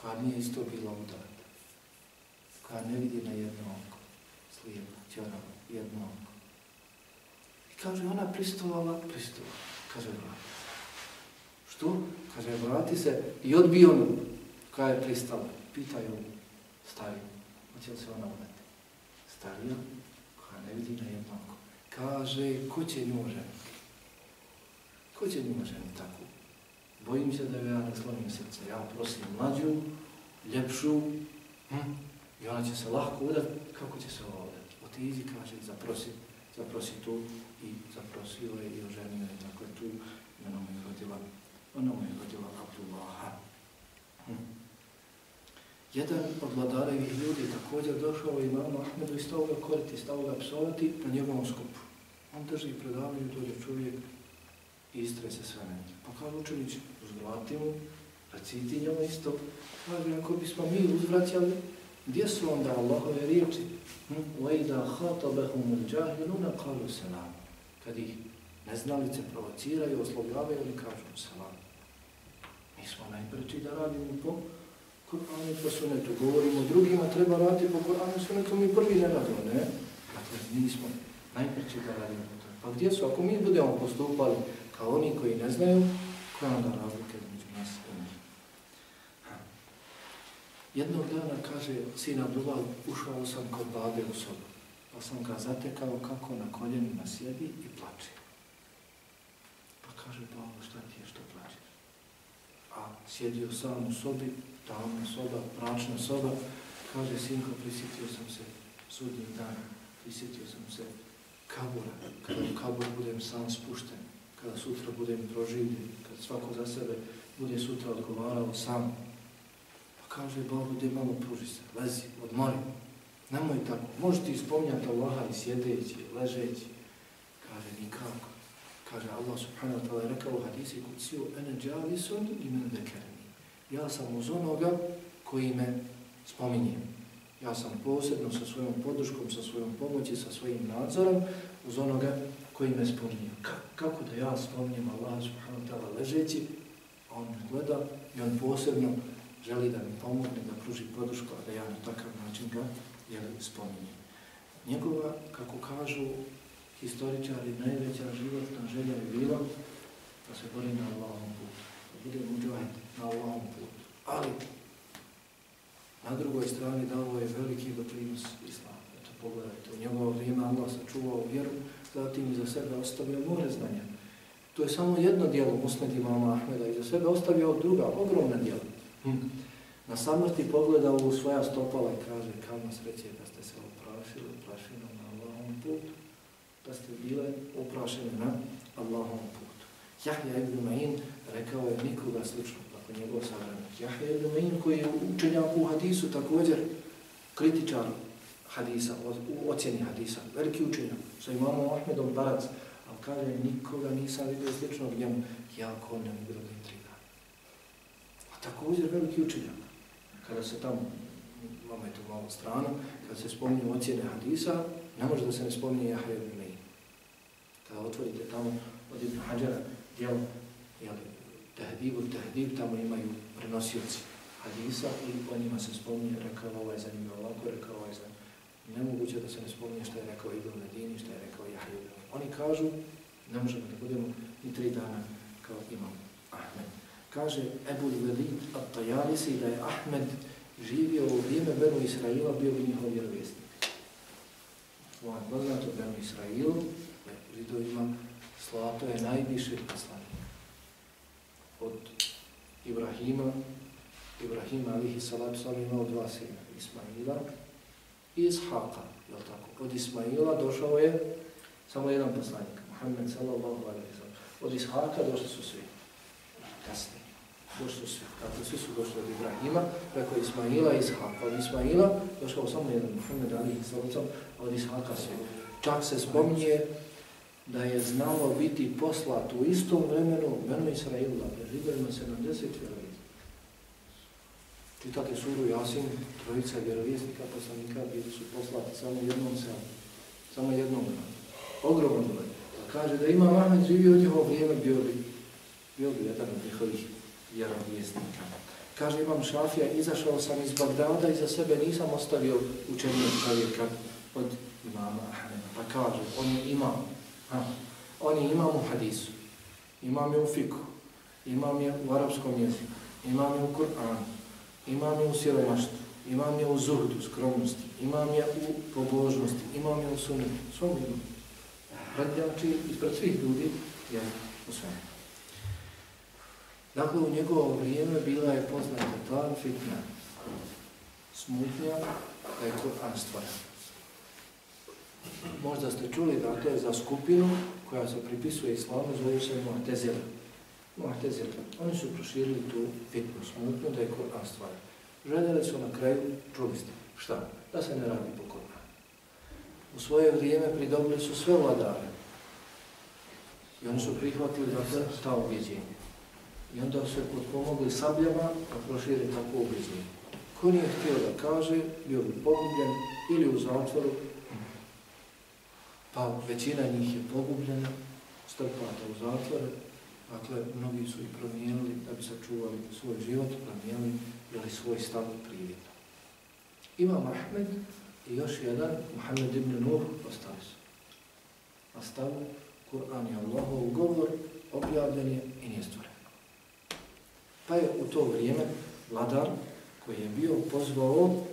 koja nije isto bila udata, koja ne vidi na jedno oko, slijepo, ćoravo, jedno oko. I kaže, ona pristovala, pristovala, kaže, vrati. Što? Kaže, vrati se i odbio mu, koja je pristala. Pitaju stariju, će se ona udati? Starija, koja ne vidi na jedno. Kaže, ko će nju ženiti? Ko će nju ženiti tako? Bojim se da joj ja ne slonim srce. Ja prosim mlađu, ljepšu, hm? i ona će se lahko udati. Kako će se ona udati? Otizi, kaže, zaprosi, zaprosi tu i zaprosio je i oženio je. Dakle, tu ona mu je rodila, ona mu je rodila Abdullaha. Hm? Jedan od vladarevih ljudi također došao i imamo Ahmedu i stao ga koriti, stao ga psovati na njegovom skupu. On drži predavlju, dođe čovjek i istre se sve na njih. Pa kaže učenić, uzvrati mu, reciti njom isto. Kaže, ako bismo mi uzvraćali, gdje su onda Allahove riječi? وَإِذَا خَاطَبَهُمُ الْجَاهِلُونَ قَالُوا سَلَامُ Kad ih neznalice provociraju, oslovljavaju, oni kažu salam. Mi smo najpreći da radimo po Kur'anu i po sunetu. Govorimo drugima, treba raditi po Kur'anu i sunetu, mi prvi ne radimo, ne? Dakle, nismo da radimo to. Pa gdje su? Ako mi budemo postupali kao oni koji ne znaju, koja onda razlika među nas i? Jednog dana, kaže sin Abdullah, ušao sam kod babe u sobu, pa sam ga zatekao kako na koljenima sjedi i plače. Pa kaže, babo, šta ti je što plačeš? A sjedio sam u sobi, tamna soba, mračna soba, kaže, sinko, prisjetio sam se sudnjim dana, prisjetio sam se kabura, kada u kabur budem sam spušten, kada sutra budem proživljen, kad svako za sebe bude sutra odgovarao sam. Pa kaže, Bogu, gdje malo pruži se, lezi, odmori. Nemoj tako, možeš ti ispomnjati Allaha i sjedeći, ležeći. Kaže, nikako. Kaže, Allah subhanahu wa ta'ala je rekao u hadisi kuciju, ene džavisun i men dekere. Ja sam uz onoga koji me spominje. Ja sam posebno sa svojom podrškom, sa svojom pomoći, sa svojim nadzorom uz onoga koji me spominje. Kako da ja spominjem Allah subhanahu ta'ala ležeći, a on me gleda i on posebno želi da mi pomogne, da pruži podršku, a da ja na takav način ga jel, spominjem. Njegova, kako kažu historičari, najveća životna želja je bila da se bori na Allahom putu, da bude muđajt na Allahom putu. Ali, na drugoj strani dao je veliki doprinos islamu. Eto, pogledajte, u njegovo vrijeme Allah sačuvao vjeru, zatim iza sebe ostavio more znanja. To je samo jedno dijelo musned imama Ahmeda, iza sebe ostavio druga, ogromna dijela. Hm. Na samrti pogleda u svoja stopala i kaže, kamo sreće da ste se oprašili, oprašili na Allahom putu, da ste bile oprašene na Allahom putu. Jahja ibn Ma'in rekao je nikoga slično, ako njegov savranik. Jahja ibn Ma'in koji je učenjak u hadisu također kritičar hadisa, u ocjeni hadisa, veliki učenjak, sa imamom Ahmedom Barac, ali kaže, nikoga nisam vidio sličnog njemu, jako ne mogu da intriga. A također veliki učenjak, kada se tamo, imamo je tu malo stranu, kada se spominju ocjene hadisa, ne može da se ne spominje Jahja ibn Meir. Kada otvorite tamo od Ibn Hađara, djelo, jel, tehdibu, tehdib, tamo imaju prenosioci hadisa i o njima se spominje, rekao ovaj za njima ovako, rekao ovaj za nemoguće da se ne spominje što je rekao Ibn Medini, što je rekao Jahaj Ibn Oni kažu, ne možemo da budemo ni tri dana kao imam Ahmed. Kaže Ebu Velid At-Tajalisi da je Ahmed živio u vrijeme Benu Israila, bio bi njihov vjerovjesnik. Ovo je poznato Benu Israilu, dakle, židovima, slato je najviše poslanje. Od Ibrahima, Ibrahima alihi salatu salam imao dva sina, Ismaila i Ishaqa, je tako? Od Ismaila došao je samo jedan poslanik, Muhammed sallallahu alaihi sallam. Od Ishaqa došli su svi, kasnije došli su svi. Dakle, svi su došli od Ibrahima, preko Ismaila i Ishaqa. Od Ismaila došao samo jedan Muhammed Ali Islavcom, a od Ishaqa svi. Čak se spominje da je znalo biti poslat u istom vremenu Beno Israila, preživljeno 70 vjerovjesnika. Čitate suru Jasin, trojica vjerovjesnika, poslanika, bili su poslati samo jednom selu, samo jednom gradu. Ogromno broj. Pa kaže da ima Ahmed živio u njihovo vrijeme, bio bi, bio bi jedan od njihovih vjerovjesnika. Kaže Imam Šafija, izašao sam iz Bagdada i za sebe nisam ostavio učenje čovjeka od imama Ahmeda. Pa kaže, on je imam. Ha. On je imam u hadisu, imam je u fiku, imam je u arapskom jeziku, imam je u Kur'anu, imam je u siromaštu, imam je u zuhdu, skromnosti, imam je u pobožnosti, imam je u sunetu. Svom imam. Radjači ispred svih ljudi je u svemu. Dakle, u njegovo vrijeme bila je poznata ta fitna smutnja da je Kur'an stvoren. Možda ste čuli, dakle, za skupinu koja se pripisuje islamu, zove se Mu'tezila. Mu'tezila. Oni su proširili tu fitnu smutnu da je Kur'an stvar. Željeli su na kraju, čuli ste, šta? Da se ne radi po Kur'anu. U svoje vrijeme pridobili su sve vladare. I oni su prihvatili, dakle, ta objeđenja. I onda se potpomogli sabljama da prošire tako objeđenje. Ko nije htio da kaže, bio bi pogubljen ili u zatvoru, pa većina njih je pogubljena, strpata u zatvore, dakle, mnogi su i promijenili da bi sačuvali svoj život, promijenili ili svoj stav prividno. Imam Ahmed i još jedan, Muhammed ibn Nur, ostali su. A stavu, Kur'an je Allahov govor, objavljen je i nije stvoren. Pa je u to vrijeme vladar koji je bio pozvao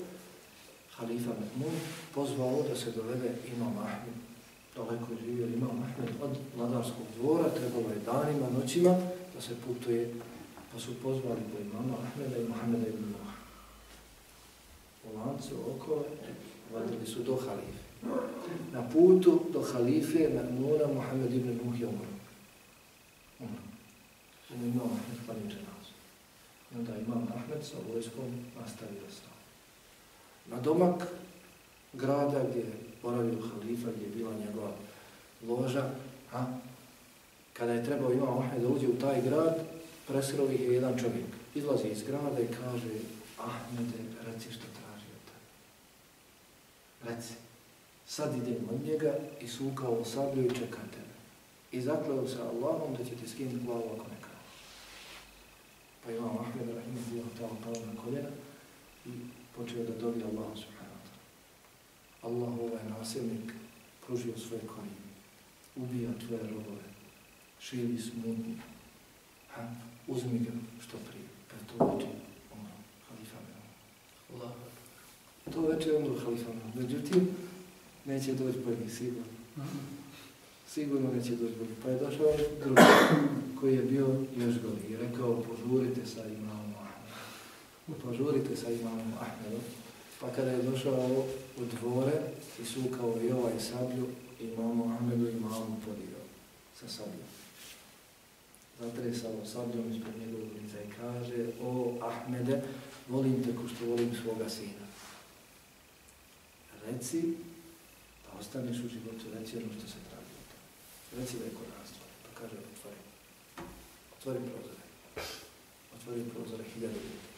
halifa Mahmud, pozvao da se dovede Imam Ahmed. Daleko je živio Imam Ahmed od vladarskog dvora, trebalo je danima, noćima da se putuje, pa su pozvali po imama Ahmeda i Mohameda ibn Nuh. U lancu oko vadili su do halife. Na putu do halife Mehmuna Mohamed ibn Nuh je umro. Umro. Imam Ahmed paniče nas. I onda imam Ahmed sa vojskom nastavio stav. Na domak grada gdje je boravio halifa, gdje je bila njegova loža, a, kada je trebao imam Ahmed da uđe u taj grad, presreo ih je jedan čovjek. Izlazi iz grada i kaže, Ahmede, reci što traži od tebe. Reci. Sad idem od njega i sukao sablju i čeka tebe. I zakleo se Allahom da će ti skinuti glavu ako ne Pa imam Ahmed Rahimahullah tamo pao na koljena i počeo da dobi Allah subhanahu. Allah ovaj nasilnik pružio svoje korijene, ubija tvoje robove, širi smutni, ha, uzmi ga što prije, pa to veče umro, halifa me Allah. To veče umro halifa me Međutim, neće doći bolji, sigurno. Sigurno neće doći bolji. Pa je došao drugi koji je bio još gori i rekao požurite sa imamom Ahmedom. Požurite sa imamom Ahmedom. Pa kada je došao u dvore i sukao i ovaj sablju, imamu Ahmedu mamu podigao sa sabljom. Zatresao sabljom ispred njegovog lica i kaže o Ahmede, volim te ko što volim svoga sina. Reci da ostaneš u životu, reci ono što se traži od tebe. Reci da je koranstvo. Pa kaže, otvori otvori prozore. Otvori prozore hiljadu ljudi.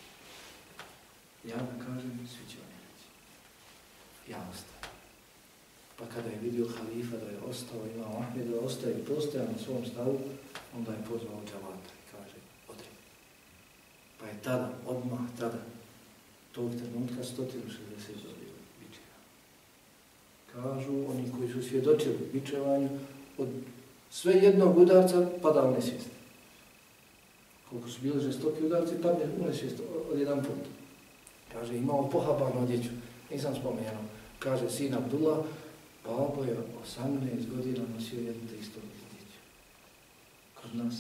Ja vam kažem, svi će. Ja ostajem. Pa kada je vidio halifa da je ostao, imao Ahmed da ostaje i postaje na svom stavu, onda je pozvao džavata i kaže, odri. Pa je tada, odmah tada, tog trenutka 160 dobio bičeva. Kažu oni koji su svjedočili bičevanju, od sve jednog udarca padao nesvjesni koliko su bili žestoki udarci, padne u nesvijest od jedan put. Kaže, imao pohabanu odjeću, nisam spomenuo. Kaže, sin Abdullah, babo je 18 godina nosio jednu te isto listiću. Kod nas,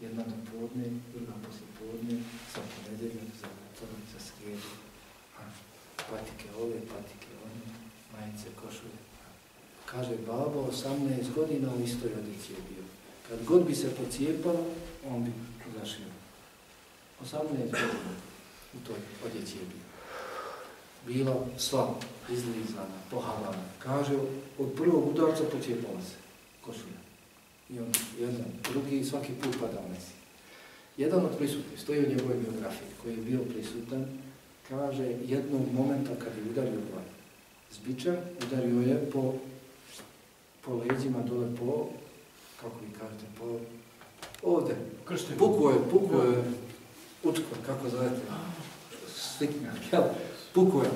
jedna do podne, druga posle podne, za ponedeljak, za utorak, za srijedu. Patike ove, patike one, majice, košulje. Kaže, babo 18 godina u istoj odjeći je bio. Kad god bi se pocijepao, on bi zašio. 18 godina u toj odjeći je bio. Bilo svako izlizana, pohavana. Kaže, od prvog udarca pocijepala se košulja. I on, jedan, drugi, svaki put pada u mesi. Jedan od prisutnih, stoji u njegovoj biografiji, koji je bio prisutan, kaže, jednog momenta kad je udario ovaj zbičan, udario je po, po leđima dole po, kako vi kažete, po, ovde, Krste. pukuo je, pukuo je, učko, kako zovete, sliknjak, jel? Pukuo je.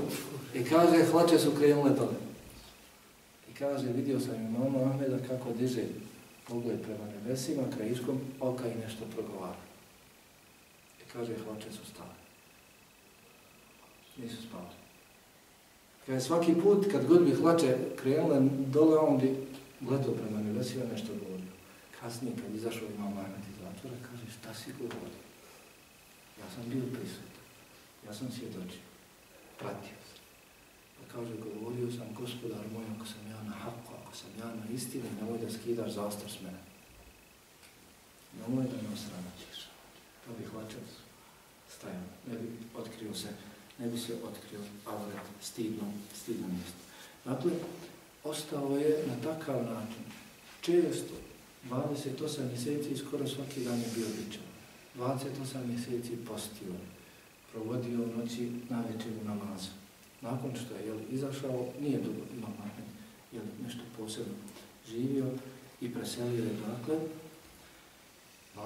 I kaže, hlače su krenule dole. I kaže, vidio sam i Ahmeda kako diže pogled prema nebesima, krajiškom, pa oka i nešto progovara. I kaže, hlače su stale. Nisu spali. Kaže, svaki put kad god bi hlače krenule dole, on bi gledao prema nebesima, nešto govorio. Kasnije, kad izašao imam Ahmed iz zatvora, kaže, šta si govorio? Ja sam bio prisutan. Ja sam svjedočio. Pratio sam. Pa kaže, govorio sam, gospodar moj, ako sam ja na haku, ako sam ja na istini, nemoj da skidaš zastor s mene. Nemoj da me osramoćiš. To bi hvatio stajao. Ne bi otkrio se, ne bi se otkrio avret stidno, stidno mjesto. Dakle, ostao je na takav način. Često, 28 mjeseci, skoro svaki dan je bio ličan. 28 mjeseci postio, provodio noći na večeru namazu. Nakon što je jel, izašao, nije dugo imao Ahmed, jel, nešto posebno živio i preselio je dakle 12.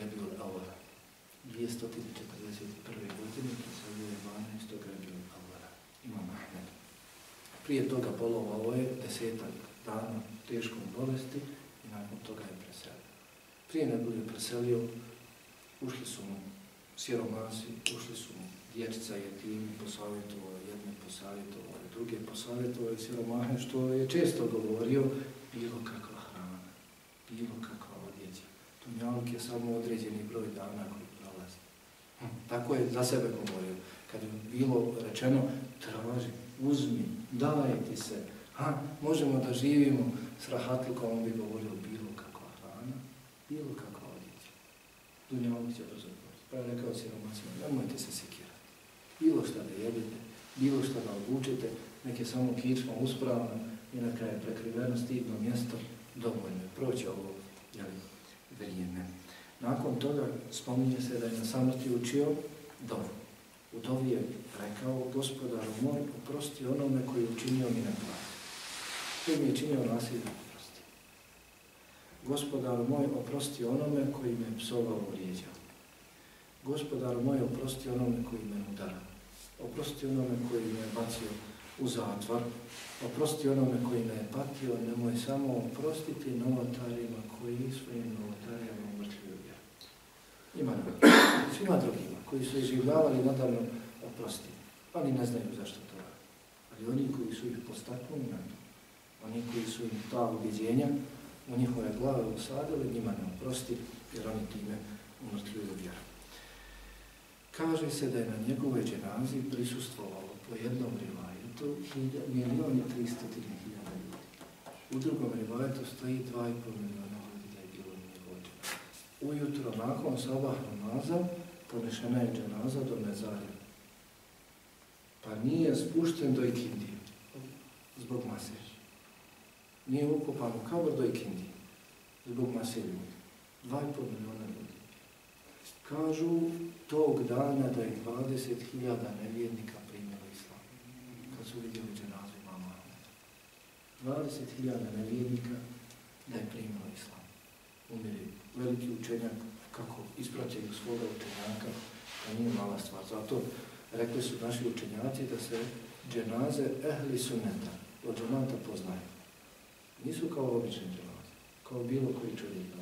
Rebjul Avara. 241. godine preselio je 12. Rebjul Avara. Imam Ahmed. Prije toga bolovao je desetak dana teškom bolesti i nakon toga je preselio. Prije nego je preselio, ušli su mu siromasi, ušli su dječica je tim posavjetovao, jedne posavjetovao, druge posavjetovao siromahe, što je često govorio, bilo kakva hrana, bilo kakva odjeća. Tunjaluk je samo određeni broj dana koji prolazi. Hm, tako je za sebe govorio. Kad je bilo rečeno, traži, uzmi, daj ti se, ha, možemo da živimo s rahatlikom, on bi govorio bilo kakva hrana, bilo kakva odjeća. Dunjaluk će brzo. Pa je rekao siromacima, nemojte se sekirati. Bilo šta da jedete, bilo šta da obučete, neke samo kičma uspravno i na kraju prekriveno stidno mjesto, dovoljno je proći ovo jel, vrijeme. Nakon toga spominje se da je na samrti učio dovu. U dovi je rekao, gospodaru moj, oprosti onome koji je učinio mi nepravdu. Koji mi je činio nasilje, oprosti. Gospodaru moj, oprosti onome koji me psovao vrijeđao. Gospodaru moj, oprosti onome koji me udara. Oprosti onome koji me bacio u zatvor. Oprosti onome koji me je patio. Nemoj samo oprostiti novotarima koji svojim novotarijama umrtljuju vjeru. Ima drugi. Svima drugima koji su izživljavali nadavno oprosti. Oni ne znaju zašto to radi. Ali oni koji su ih postaknuli na to, oni koji su im ta ubjeđenja u njihove glave usadili, njima ne oprosti, jer oni time umrtljuju vjeru. Kaže se da je na njegove dženazi prisustvovalo po jednom rivajetu milijon i tristotine hiljada ljudi. U drugom rivajetu stoji dva i pol miliona ljudi da je bilo na njegove dženazi. Ujutro nakon sabah namaza ponešena je dženaza do mezarja. Pa nije spušten do ikindije zbog mase. Nije ukopan u kabor do ikindije zbog mase ljudi. Dva i pol miliona ljudi. Kažu tog dana da je 20.000 nevjernika primjelo islam. Kad su vidjeli dženazu imama Ahmeda. 20.000 nevjernika da je primjelo islam. Umiri veliki učenjak kako ispraćaju svoga učenjaka, to nije mala stvar. Zato rekli su naši učenjaci da se dženaze ehli sunneta, od dženata poznaju. Nisu kao obični dženaze, kao bilo koji čovjek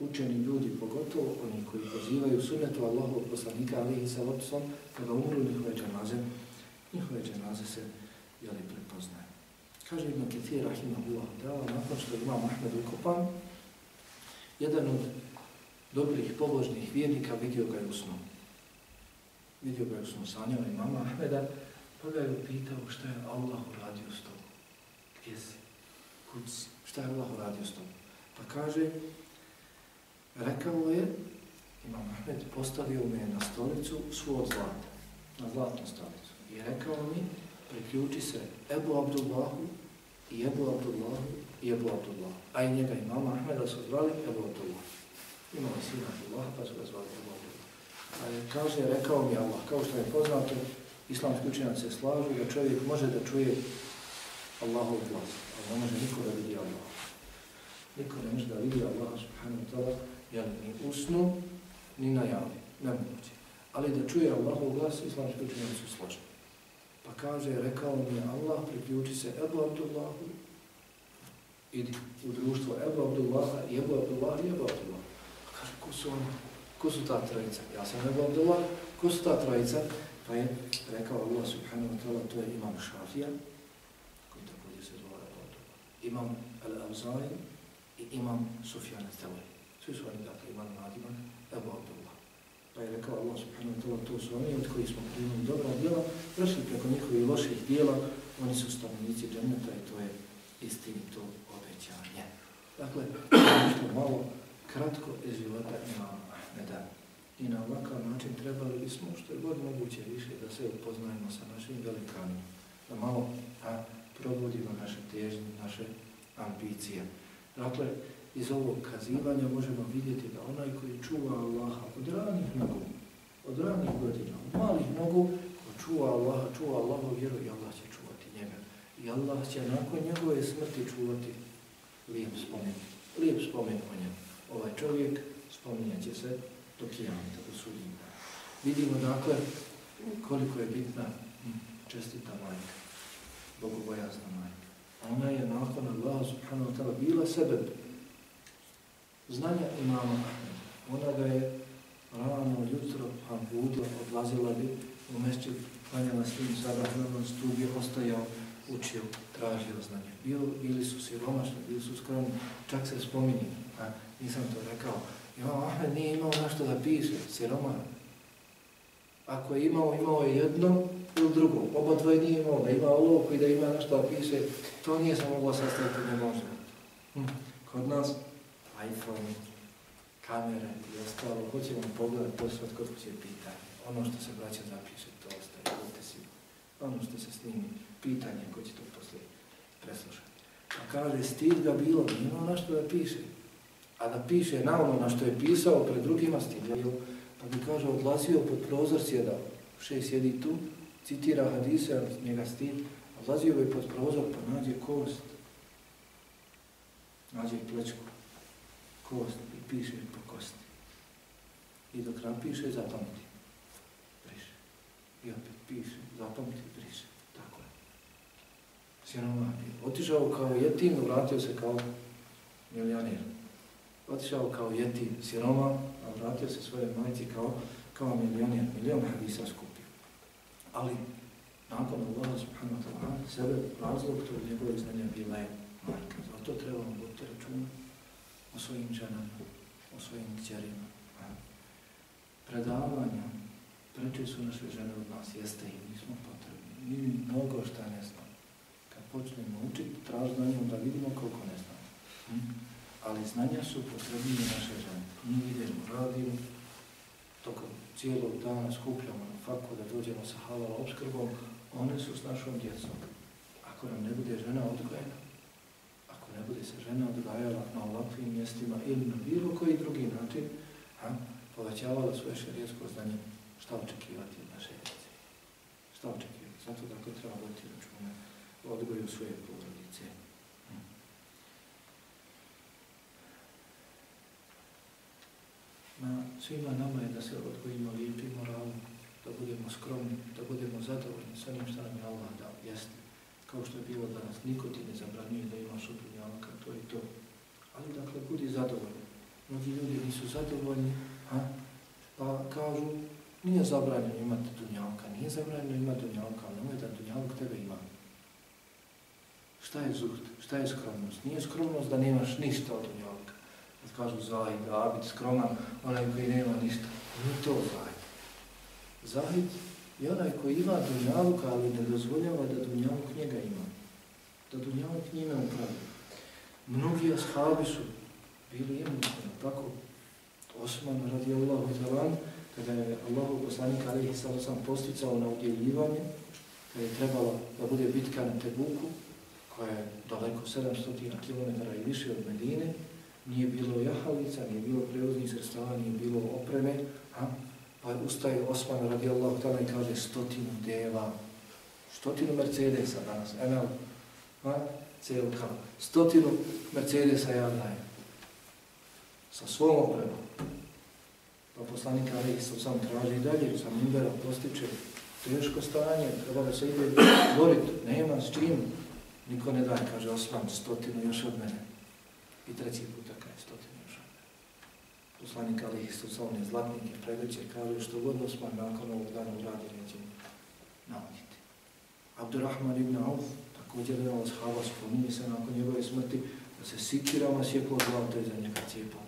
učeni ljudi, pogotovo oni koji pozivaju sunetu Allahov poslanika, ali i sa lopsom, kada umru njihove džanaze, njihove džanaze se, jeli, prepoznaju. Kaže Ibn Ketir, Rahimahullah, da nakon što imam Ahmed ukopan, jedan od dobrih, pobožnih vjernika vidio ga je u snu. Vidio ga je u snu, sanjao imama Ahmeda, pa ga je upitao šta je Allah uradio s tobom. Gdje si? Kud si? Šta je Allah uradio s tobom? Pa kaže, rekao je, imam Ahmed, postavio me na stolicu svu od zlata, na zlatnu stolicu. I rekao mi, priključi se Ebu Abdullahu i Ebu Abdullahu i Ebu Abdullahu. A i njega i mama Ahmeda su zvali Ebu Abdullahu. Imao je sina Abdullah, pa su ga zvali Ebu Abdullahu. A je, kaže, rekao mi Allah, kao što je poznato, islamski učenjaci se slažu da čovjek može da čuje Allahov glas, ali ne može niko da vidi Allah. Niko ne može da vidi Allah subhanahu wa ta'ala, jel, ni usnu, ni na javi, nemoguće. Ali da čuje Allahov glas, islamski učenjaci su složeni. Pa kaže, rekao mi je Allah, priključi se Ebu Abdullahu, idi u društvo Ebu Abdullaha i Ebu Abdullah i Ebu Abdullah. Pa kaže, ko su oni? Ko su ta trojica? Ja sam Ebu Abdullah, ko su ta trojica? Pa je rekao Allah subhanahu wa ta'ala, to je imam Šafija, koji također se zove Ebu Abdullah. Imam Al-Awzari i imam Sufjan al-Tawari. Svi su oni, dakle, imam nadimak Ebu Abdullah. Pa je rekao Allah subhanahu wa ta'ala, to su oni od koji smo primili dobra djela, prošli preko njihovih loših djela, oni su stanovnici dženeta i to je istinito obećanje. Dakle, nešto malo kratko iz života imama Ahmeda. I na ovakav način trebali bismo što je god moguće više da se upoznajemo sa našim velikanima. Da malo a, probudimo naše težnje, naše ambicije. Dakle, iz ovog kazivanja možemo vidjeti da onaj koji čuva Allaha od ranih nogu, od ranih godina, od malih nogu, ko čuva Allaha, čuva Allaha vjeru i Allah će čuvati njega. I Allah će nakon njegove smrti čuvati lijep spomen. Lijep spomen o njemu. Ovaj čovjek spominjat će se do kijamita, do sudnjega. Vidimo dakle koliko je bitna hm, čestita majka, bogobojazna majka. Ona je nakon Allaha subhanahu wa ta'ala bila sebe znanja imama Ona ga je rano jutro pa budla, odlazila bi u mešću, klanjala svim sabah, nakon studije, ostajao, učio, tražio znanje. Bio, bili su siromašni, bili su skromni, čak se spominje, a nisam to rekao. Imam Ahmed nije imao našto da piše, siroman. Ako je imao, imao je jedno ili drugo. Oba dvoje nije imao, da ima olovku i da ima nešto da piše, to nije se moglo sastaviti, ne može. Hm. Kod nas iPhone, kamere i ostalo, hoćemo pogledati, to sve kod kuće pitanje. Ono što se braća zapiše, to ostaje, budite. Ono što se snimi, pitanje ko će to poslije preslušati. Pa kaže, stid ga bilo, nije na ono što da piše. A da piše na ono na što je pisao pred drugima stid bilo, pa bi kaže, odlazio pod prozor, sjedao. Še sjedi tu, citira hadise, njega stid, odlazio bi pod prozor, pa nađe kost, nađe plečku, kost i piše po kosti. I dok napiše, zapamti. Briše. I opet piše, zapamti, briše. Tako je. Siroma je otišao kao jetim, vratio se kao milioner. Otišao kao jetim siroma, a vratio se svoje majci kao, kao milioner. Milion hadisa skupio. Ali nakon Allah subhanahu wa ta'ala sebe razlog tog njegove znanja bila je majka. Zato trebamo biti računa o svojim ženama, o svojim djerima. Predavanja, preče su naše žene od nas, jeste i mi smo potrebni. Mi mnogo šta ne znamo. Kad počnemo učiti, tražnanje, da vidimo koliko ne znamo. Hm? Ali znanja su potrebnije naše žene. Mi idemo, radimo, tokom cijelog dana skupljamo na faku da dođemo sa halal obskrbom, one su s našom djecom. Ako nam ne bude žena odgojena, ne bude se žena odgajala na ovakvim mjestima ili na bilo koji drugi način, a, povećavala svoje šarijetsko znanje, šta očekivati od naše djece? Šta očekivati? Zato dakle treba voditi računa o odgoju svoje porodice. Na svima nama je da se odgojimo lijepim moralom, da budemo skromni, da budemo zadovoljni sa onim što nam je Allah dao, jeste kao što je bilo danas, niko ti ne zabranjuje da imaš od to je to. Ali dakle, budi zadovoljan. Mnogi ljudi nisu zadovoljni, ha? pa kažu, nije zabranjeno imati dunjavka, nije zabranjeno imati dunjavka, ali nemoj da dunjavak tebe ima. Šta je zuht? Šta je skromnost? Nije skromnost da nemaš ništa od dunjavka. Kad kažu zahid, abid, skroman, onaj koji nema ništa. Nije to zahid. Zahid I onaj koji ima dunjalka, ali ne dozvoljava da dunjalk njega ima. Da dunjalk njime upravi. Mnogi ashabi su bili imućni, tako? Osman radijallahu talan, kada je Allahu poslanik alihi sallam sam posticao na udjeljivanje, kada je trebala da bude bitka na Tebuku, koja je daleko 700 km i više od Medine, nije bilo jahalica, nije bilo prevoznih sredstava, nije bilo opreme, a? Pa ustaje Osman radijallahu ta'ala i kaže stotinu deva, stotinu Mercedesa danas, ML, a? CLK, stotinu Mercedesa ja dajem, sa svom opremom. Pa poslanik Ali Isus sam traži dalje, sam Mimbera postiče teško stanje, treba da se ide boriti, nema s čim, Niko ne daje, kaže Osman, stotinu još od mene. I treći put kaže stotinu još od mene. Poslanik Ali Isusovne zlatnike predeće kaže što god Osman nakon ovog dana uradi, neće navoditi. Abdurrahman ibn Auf, također je od shava, spominje se nakon njegove smrti, da se sikirama sjeklo zlato iza njega cijepao.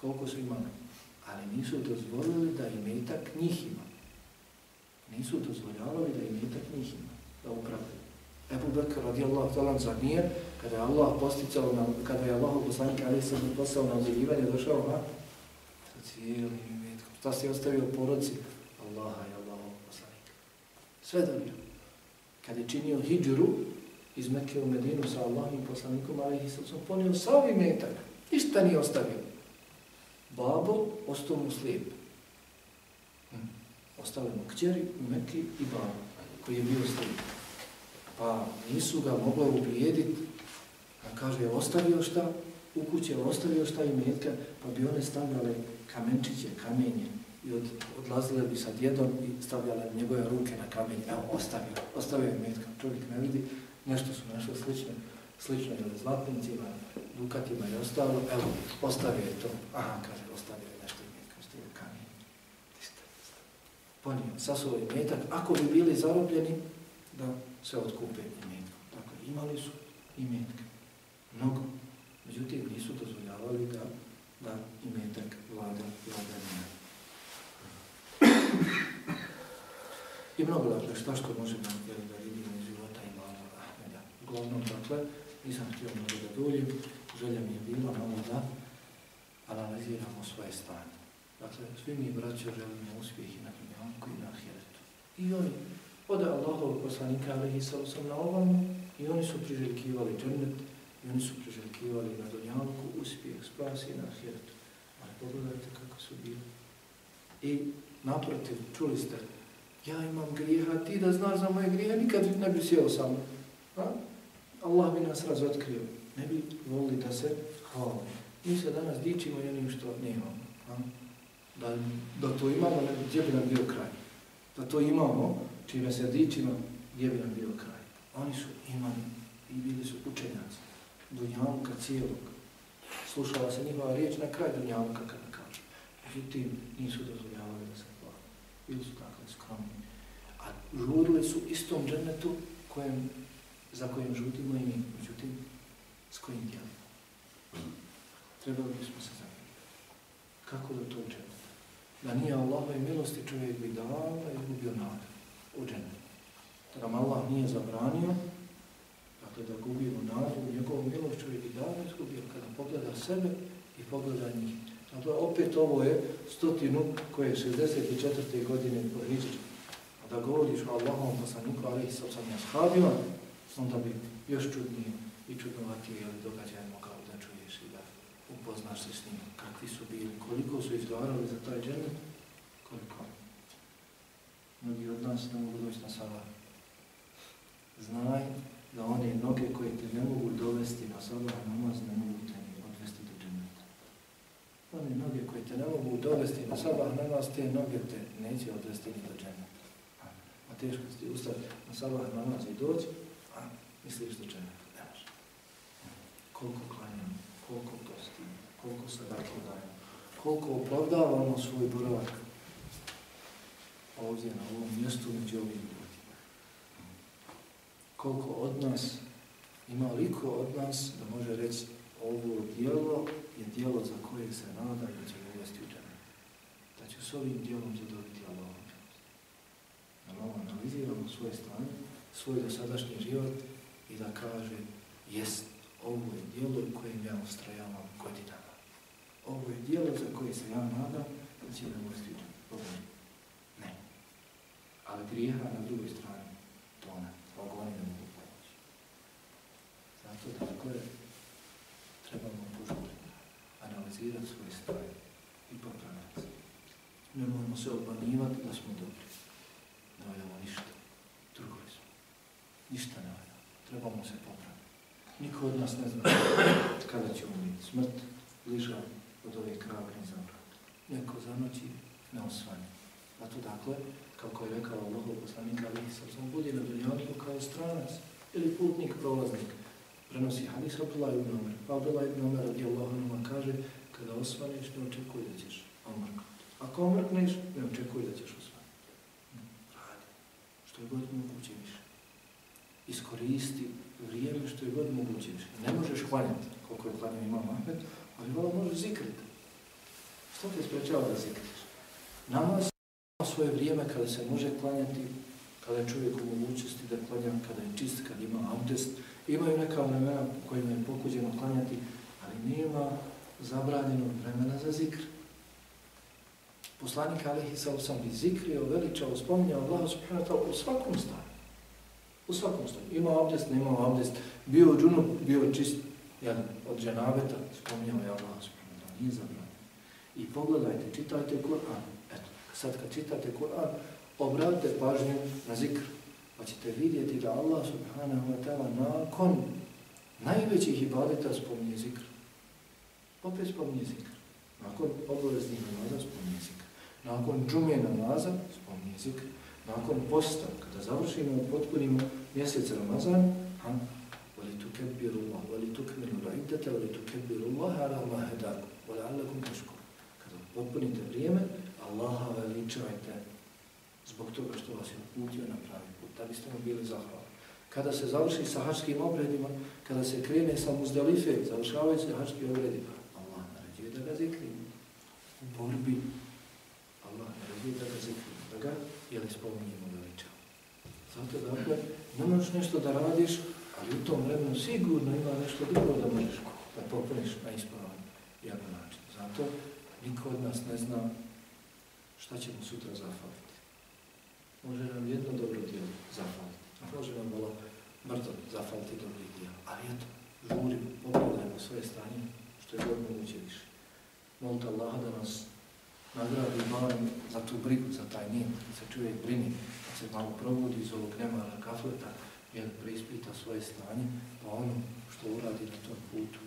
Koliko su imali? Ali nisu dozvolili da imetak njih ima. Nisu dozvoljavali da imetak njih ima, da upravljaju. Ebu Bekr radijallahu talan za nije kada je Allah posticao, nam, kada je Allah poslanik Ali se poslao na objavljivanje, došao na sa cijelim imetkom. Šta si ostavio porodci? Allaha i Allah poslanik. Sve da bio. Kada je činio hijđru iz Mekke u Medinu sa Allahim poslanikom, Ali i sam ponio sav imetak. Ništa nije ostavio. Babo ostao mu slijep. Hm. Ostale mu kćeri, Mekke i babo, koji je bio slijep pa nisu ga mogli ubijediti, a kaže, ostavio šta, u kuće ostavio šta i metka, pa bi one stavljale kamenčiće, kamenje, i od, odlazile bi sa djedom i stavljale njegove ruke na kamenje, evo, ostavio, ostavio je metka, čovjek ne vidi, nešto su našli slično, slično ili zlatnicima, dukatima i ostalo, evo, ostavio je to, aha, kaže, ostavio je nešto i metka, ostavio kamenje. Ponio, sasuo je metak, ako bi bili zarobljeni, da se otkupe imetkom. Dakle, imali su imetke. Mnogo. Međutim, nisu dozvoljavali da, da imetak vlada, vlada nije. I mnogo, dakle, šta što možemo jeli, da vidimo iz života i malo Ahmeda. Uglavnom, dakle, nisam htio mnogo da duljim, želja mi je bila malo da analiziramo svoje stanje. Dakle, svi mi braće želimo uspjeh i na dunjanku i na ahiretu. I oni od Allahovog poslanika alihi sallam na ovom i oni su priželjkivali džennet i oni su priželjkivali na donjalku uspjeh, spas i na ahiretu. Ali pogledajte kako su bili. I naprotiv, čuli ste, ja imam grijeha, ti da znaš za moje grijeha, nikad ne bi sjeo sam. A? Allah bi nas razotkrio. Ne bi volili da se hvalimo. Mi se danas dičimo jednim što nemamo. A? Da, da to imamo, ne, gdje bi nam bio kraj? Da to imamo, čime se dičimo, gdje bi nam bio kraj. Oni su imali i bili su učenjaci Dunjavka cijelog. Slušala se njihova riječ na kraj Dunjavka kada kaže. Međutim, nisu dozvoljavali da se hvali. Bili su dakle skromni. A žurili su istom džennetu kojem, za kojim žudimo i mi. Međutim, s kojim djelimo. Trebali bismo se zapitati. Kako da to učemo? Da nije Allahove milosti čovjek bi dao i gubio nadu u džennetu. Da nam Allah nije zabranio, dakle da gubimo nadu u njegovom milošću i davno izgubio kada pogleda sebe i pogleda njih. Dakle, opet ovo je stotinu koje je 64. godine po Hidžri. A da govoriš o Allahom poslaniku, ali i sam ja shabima, onda bi još čudnije i čudnovatije ili događaje mogao da čuješ i da upoznaš se s njim. Kakvi su bili, koliko su izgvarali za taj džennet, koliko mnogi od nas ne mogu doći na sabah. Znaj da one noge koje te ne mogu dovesti na sabah namaz ne mogu te odvesti do dženeta. One noge koje te ne mogu dovesti na sabah namaz, te noge te neće odvesti ni do dženeta. A, teško ti ustati na sabah namaz i doći, a misliš do dženeta. Ne može. Koliko klanjamo, koliko postimo, koliko sadako dakle dajemo, koliko opravdavamo svoj boravak ovdje na ovom mjestu među ovim. Koliko od nas, ima liko od nas da može reći ovo dijelo je dijelo za koje se nada da će uvesti u džene. Da će s ovim dijelom zadobiti Allah. Da malo analiziramo svoje stanje, svoj dosadašnji život i da kaže jest, ovo je dijelo u kojem ja ustrajavam godinama. Ovo je dijelo za koje se ja nadam da će me uvesti u džene. Ne. Ali grijeha na drugoj strani, ne. Oni ne mogu pomoći. Zato dakle, trebamo požuriti, analizirati svoje stvari i popravljati se. Ne moramo se obmanivati da smo dobri. Ne valjamo ništa. Drugovi smo. Ništa ne valja. Trebamo se popraviti. Niko od nas ne zna kada će umjeti. Smrt bliža od ove kravne zavrata. Neko zanoći ne osvanje. Zato dakle, kako je rekao Allahov poslanika Ali, Isam, budi na dunjavku kao stranac ili putnik, prolaznik prenosi hadis Abdullah ibn Omer. Pa Abdullah ibn Omer radi Allahom kaže, kada osvaneš, ne očekuj da ćeš omrknuti. Ako omrkneš, ne očekuj da ćeš osvaniti. Radi. Što je god moguće više. Iskoristi vrijeme što je god moguće više. Ne možeš hvaljati koliko je hvalio imam Ahmed, ali vola možeš zikriti. Što te sprečava da zikriš? Namaz svoje vrijeme kada se može klanjati, kada je čovjek u mogućnosti da klanja, kada je čist, kada ima abdest, Imaju neka vremena u kojima je pokuđeno klanjati, ali nema zabranjenog vremena za zikr. Poslanik Alihi sa osam bi zikrio, veličao, spominjao Allah subhanahu u svakom stanju. U svakom stanju. Imao abdest, nema abdest, bio u džunu, bio čist, jedan od dženaveta, spominjao je Allah subhanahu nije zabranjeno. I pogledajte, čitajte Kur'an. Sad kad čitate Kur'an, obratite pažnju na zikr pa ćete vidjeti da Allah subhanahu wa ta'ala nakon najvećih ibadeta spominje zikr. Opet spominje zikr. Nakon obaveznih namaza spominje zikr. Nakon džumje namaza spominje zikr. Nakon posta, kada završimo i potpunimo mjesec Ramazan, ha, voli tu kebiru Allah, voli tu kemiru rajdete, voli tu kebiru Allah, ala ma hedaku, voli allakum teško. Kada potpunite vrijeme, Allaha veličajte zbog toga što vas je uputio na pravi put, da biste mu bili zahvalni. Kada se završi sa hačkim obredima, kada se krene sa muzdalife, završavaju se hački obredima, Allah naređuje da ga zikrimo. U borbi Allah naređuje da ga zikrimo, da ga, jel spominjemo veličamo. Zato dakle, ne možeš nešto da radiš, ali u tom vremenu sigurno ima nešto drugo da možeš da popuniš na ispravan jedan način. Zato niko od nas ne zna šta ćemo sutra zafaliti. može nam jedno dobro djelo zafaliti. Može nam malo mrzo zafaliti dobrih djela. Ali eto, žurimo, popravljamo svoje stanje, što je god moguće više. Molite Allaha da nas nagradi malo za tu brigu, za taj nijem, da se čovjek brini, da se malo probudi iz ovog nemara kafleta, jer preispita svoje stanje, pa ono što uradi na tom putu,